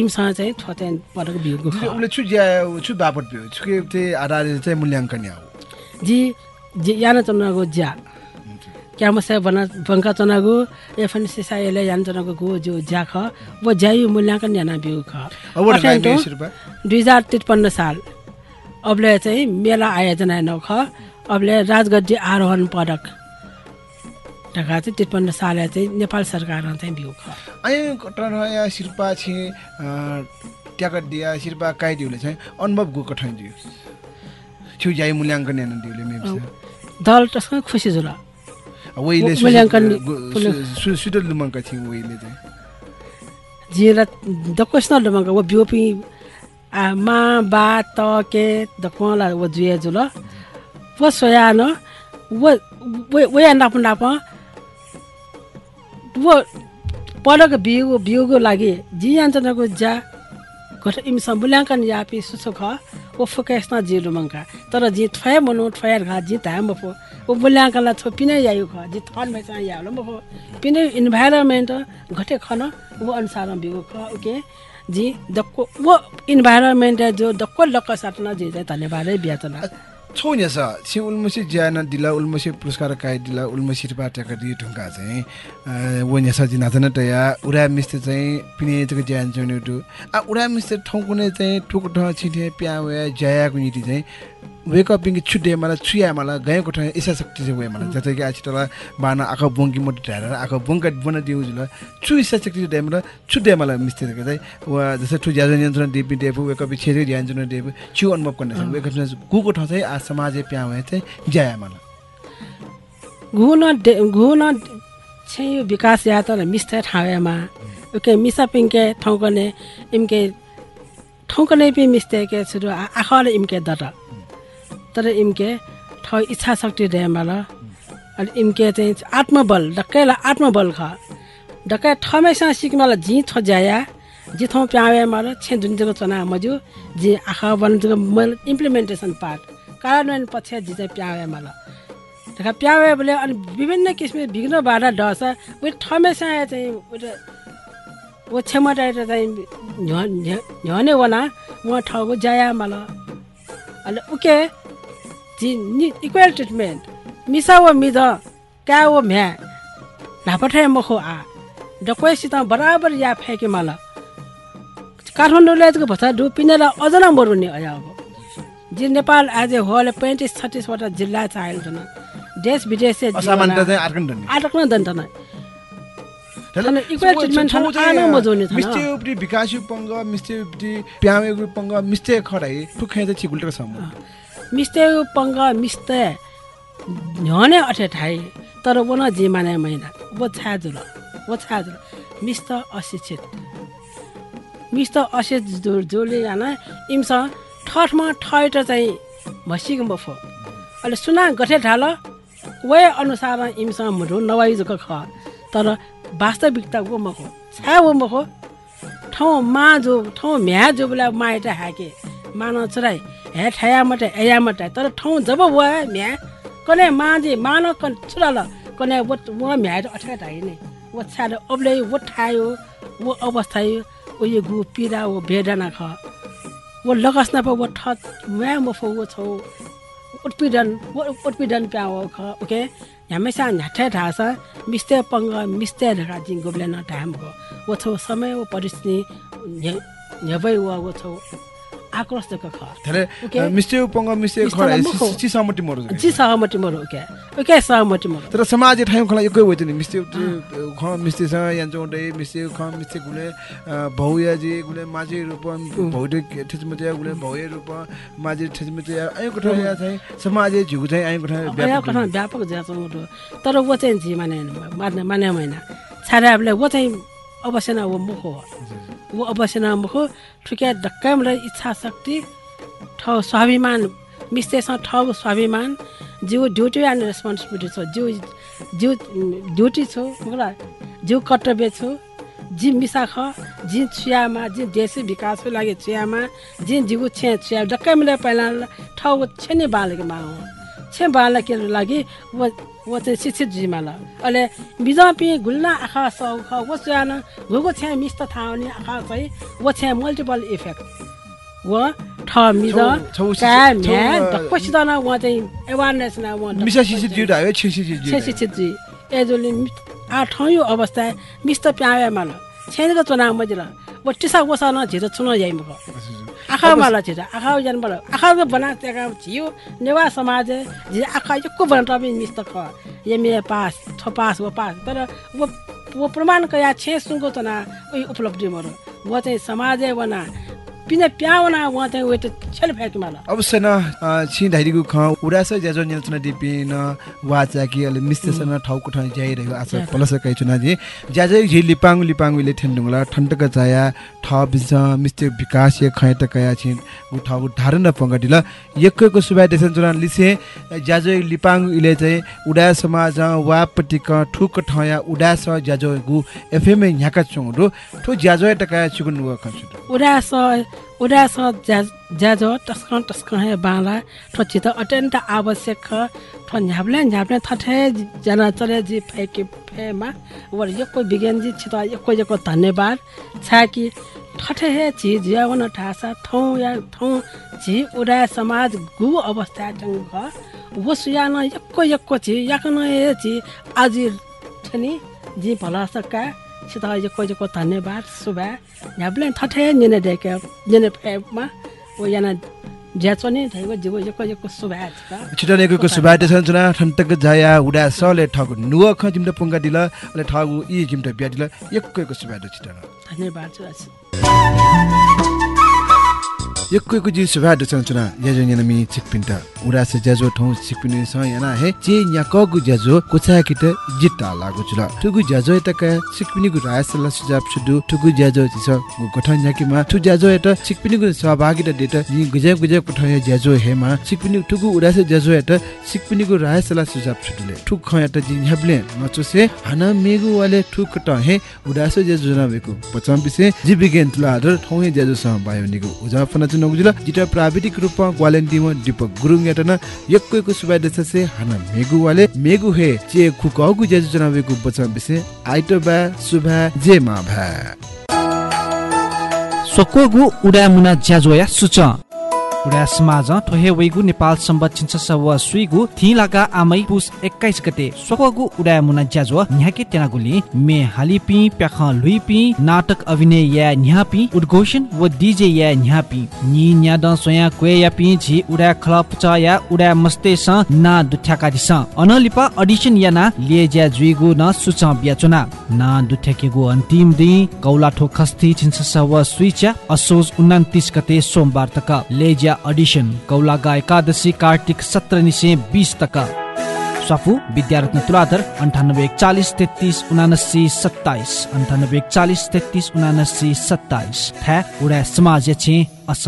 इमसँग चाहिँ थो चाहिँ पटक बिउको उसले छु छु बापत बियो छुके चाहिँ आधार चाहिँ मूल्याङ्कन हो? जी जी याना चनागो ज्या। क्या मसे बना बंका चनागो एफएन सिसाइले यान चनागो गो जो ज्या ख वो ज्यायु मूल्याङ्कन याना बिउ ख। दुई हजार त्रिपन्न साल। अबले चाहिँ मेला आयोजना नख अबले राजगद्दी आरोहण पदक। ढका चाहिँ त्रिपन्न साल चाहिँ नेपाल सरकार चाहिँ बिउ ख। शिर्पा छि ट्याकट दिया शिर्पा काइदिउले चाहिँ अनुभव गो कठाइ दियो छु ज्याइ मूल्याङ्कन यान दिउले दल टसँग खुसी जुल मूल्याङ्कन सुटल दुमङ्का थियौँ वहिले चाहिँ जिरा दक्कस न डमंग वो बिओपी आ मा बा त के दक्कला वो जुए जुल वो सोया न वो वो या नाप नाप वो पढक बिउ बिउको लागि जी अञ्चनको घट इमस मूल्याङ्कन यापी सुसो ख वो फोकस न जी डमंगा तर जी थय मनो थयर घा जी ताम बफो वो मूल्याङ्कनलाई थो पिने यायु ख जी थन में चाहिँ यालो बफो पिने इन्भाइरोमेन्ट घटे खन वो अनुसार बिगो ख ओके। जी दक्को वो इन्भाइरोमेन्ट जो दक्को लक्क साटना जी धन्यवादै बियाचना छौ नि छ उल्मसी ज्यान दिला उल्मसी पुरस्कार काय दिला उल्मसी पाटका दि ढुङ्गा चाहिँ वो न्यासा जिना जन तया उडा मिस्ते चाहिँ पिने जक ज्यान जने टु आ उडा मिस्ते कुने चाहिँ ठुक ठ छिटे प्यावे जयाको नीति चाहिँ वेक अप पिङ छुडे मलाई छुया मलाई गएको ठाउँ इच्छा शक्ति चाहिँ वे मलाई जस्तै कि आज तल बाना आँखा बङ्की मोटी ढालेर आँखा बङ्का बना दिउ जुल छु इच्छा शक्ति चाहिँ मलाई छुडे मलाई मिस्ते चाहिँ वा जस्तै ठु ज्यादा नियन्त्रण दिपि देपु वेक अप छेरे ज्यान जुन देपु छु अनुभव गर्ने छ वेक अप कुको ठाउँ चाहिँ आ समाज प्यावे चाहिँ ज्याया मलाई घुन घुन चाहिँ विकास या तर मिस्ते ठावेमा ओके मिसा पिङ्के ठाउँकने इम्के ठाउँकने पि मिस्ते के छुरु आखले इम्के दट तर इम्के ठाउँ इच्छा शक्ति दे मला। अनि इम्के चाहिँ आत्मबल डक्कैलाई आत्मबल ख। डक्कै ठमेसँग सिक्नलाई जी छ ज्याया जी ठाउँ प्यावे मला छे जुन चना मजु। जी आखा बन मैले इम्प्लिमेन्टेसन पार्ट कार्यान्वयन पछि जी चाहिँ प्यावे मला। देखा प्यावे बोले अनि विभिन्न किसिमले विघ्न बाधा डस। उयो ठमेसँग चाहिँ उयो वो छेमाटा चाहिँ झ्याउने वना उहाँ ठाउँको जाया मला। अनि उके इक्वल ट्रिटमेन्ट मिसा भसा डु पिनेर अझ न मरुने अया अब जी नेपाल आज होले पैँतिस छत्तिसवटा जिल्ला छ देश विदेश आटक्न दन्टन थाना इक्वल ट्रिटमेन्ट थाना आनो मजाउने थाना। मिस्ते उपरि विकास पंग मिस्ते उपरि प्यामे ठुखे चाहिँ छिगुल्टर सम्म मिस्ते पंग मिस्ते झने अठे ठाई तर वो न जी माने महिना। वो छा जुल वो छा जुल मिस्त अशिक्षित। मिस्त अशिक्षित जोले जान इम्स ठठमा ठैट चाहिँ भसिको बफो। अहिले सुना गठे ढाल वे अनुसार इम्स मुढु नवाई जुक ख। तर वास्तविकता वो मखो छा वो मखो ठाउँ मा जो ठाउँ म्या जो बेला माएटा हाके। मान चराई। हे ठाया मटे एया मटे तर ठाउँ जब वो म्या। कने माजे मान कन चुराल। कने वो वो म्या अठा ढाइ नै। छाले अबले वो ठायो वो अवस्था वो यो गु पीडा वो वेदना ख। वो लगस न वो म्या मफो वो छौ। उत्पीडन वो उत्पीडन वो ख ओके? हमेसा ह्याठे ढासा मिस्ते पंग मिस्ते ढका जिङ गोब्ले न गो वो छौ समय वो परिस्थिति छौ। आक्रोश जक ख थले ओके। मिस्ते पंग मिस्ते मिस्ते खडाइ मुखो। छि सहमति मरु जी सहमति मरो ओके ओके सहमति मरो तर समाज ठाउँ खला एकै होइ नि मिस्ते ख मिस्ते स यान्चो डे मिस्ते ख मिस्ते गुले भौया जी गुले माझे रूप भौडे ठेचमते गुले भौये रूप माझे ठेचमते आयो कोठा या चाहिँ समाज झिगु चाहिँ आयो कोठा व्यापक व्यापक ज्याचो मोटो तर वो चाहिँ जी माने माने माने महिना छाडाहरूले वो चाहिँ अवश्य न वो मुख हो वो अवश्य न मुख ठुक्या मलाई इच्छा शक्ति ठाउँ स्वाभिमान मिस्टेसँग ठाउँ स्वाभिमान जिउ ड्युटी एन्ड रेस्पोन्सिबिलिटी छ। जिउ जिउ ड्युटी छु मलाई जिउ कर्तव्य छु। जी मिसाख जी छुयामा जी देशी विकासको लागि छुयामा जी जिउ छे छुया। ढक्कै मिले पहिला ठाउँ छेने बालेको मा छे बाला के लागि वो चाहिँ शिक्षित जिमाला अहिले बिजा पि घुल्ना आँखा सौख वो छुयान घुको छ्या मिस्त थाहा हुने आँखा चाहिँ वो छ्या मल्टिपल इफेक्ट वो ठ मिज म्या ढक्कसित न उहाँ चाहिँ एवारनेस न उहाँ मिसा शिक्षित जिउ आयो छिछि छे जिउ शिक्षित जी एजोले आ ठाउँ यो अवस्था मिस्त प्यावे माल छेनको चुनाव मजिल वो टिसा वसा न झिरो चुनाव जाइ मग आखा माला छिटा आखा जान बल आखा को बना तेका छियो नेवा समाज जे आखा यको बना तबे मिस्त ख एमए पास छ पास वो पास तर वो वो प्रमाण कया छे सुनको तना उही उपलब्धि मरो वो चाहिँ समाज बना पिने प्यावना वहाँ चाहिँ त छेल फ्याँकी माला अवश्य न छि धाइरीको ख उडास ज्याजो नियन्त्रण डिपि न वाचा कि अलि मिस्तेसन ठाउँको ठाउँ जाइरहेको आशा पलस कै चुना जी ज्याजै झि लिपाङ लिपाङले ठेन्डुङला ठन्टक जाया ठ बिस मिस्ते विकास ये खै त कया छिन। उ ठाउँको धारण पंगटिल यक्कको सुबाइ देशन चुना लिसे ज्याजो लिपाङ इले चाहिँ उडा समाज वापटिक ठुक ठया उडास ज्याजो गु एफएम न्याका चुङडो। ठु ज्याजो त कया चुकुन व खन्छु उडास उडास ज्या ज्याजो टस्क टस्क हे बाला ठोची त अत्यन्त आवश्यक ठो झ्याप्ले झ्याप्ले थठे जना चले जी फेके फेमा वर यको विज्ञान जी छित यको यको धन्यवाद। छा कि ठठे हे छि जियावन ठासा थौ या थौ झि उडा समाज गु अवस्था जंग वो सुयान यक्को यक्को छि याकन हे छि आज ठनी जी सका छिता यक्को यक्को धन्यवाद सुबा न्याब्ले ठठे निने देके निने फेमा वो याना ज्याचने धैव जीव यक्को यक्को सुबा छिता छिटनेको सुबाटे सञ्चना ठन्टक जाया उडा सले ठगु नुव ख जिमटा पुङ्गा दिल अले ठगु इ जिमटा बिया दिल एकको धन्यवाद छु यक्को यक्को जी सुबाटे सञ्चना याजो यानमी छिकपिन्टा उडा से ज्याजो ठौ छिकपिने स याना हे चे nya कगु ज्याजो कोछा किट जित्ता लागु जुल ठुगु ज्याजो एतका छिकपिनिगु रायसला सुझाव छुदु ठुगु ज्याजो जिस गु गठन याकिमा ठु ज्याजो एत छिकपिनिगु सहभागिता डेट नि गुजे गुजे कठय ज्याजो हेमा छिकपिनि ठुगु उडा से ज्याजो एत छिकपिनिगु रायसला सुझाव छुदुले ठुक ख एत जि ह्याब्ले नचोसे हाना मेगु वाले ठुक त हे उडा से ज्याजो पचम बिसे जि बिगेन तुला आदर ठौ हे ज्याजो सह बायो उजा फना गुजुल जिटा प्राविधिक रूपमा ग्वालेन्टिम दिपक गुरुङ एटन यक्को यक्को सुबाइ दससे हाना मेगु वाले मेगु हे जे खुकगु ज्याजो जनाबेको पचम बिसे। आइटबा सुभा जे मा भा। सोकोगु उडा मुना ज्याजोया सुच। उडा ठोहे वैगु नेपाल सम्बत छिन्छ सव सुइगु थि लागा आमै पुस 21 गते सोकोगु उडा मुना ज्याजो न्याके तेनागुली मे हालिपि प्याख लुइपि नाटक अभिनय या न्यापि उद्घोषण व डीजे या न्यापि। नि न्याद सोया क्वे या पि झि उडा खलप च या उडा मस्ते स ना दुठ्याका दिस अनलिपा अडिसन या ना लिए ज्या जुइगु न सुच ब्याचुना ना। दुठ्याकेगु अन्तिम दिन कौलाठो खस्ती छिन्छ सव सुइच्या असोज 29 गते सोमबार तक। लेज्या अडिसन कौलागा एकादशी कार्तिक सत्र निसे बिस तक स्वाफू विद्यारत्न तुलाधर अन्ठानब्बे एकचालिस तेत्तिस उनासी सत्ताइस अन्ठानब्बे एकचालिस तेत्तिस उनासी सत्ताइस ठ्या उडा समाज छे अस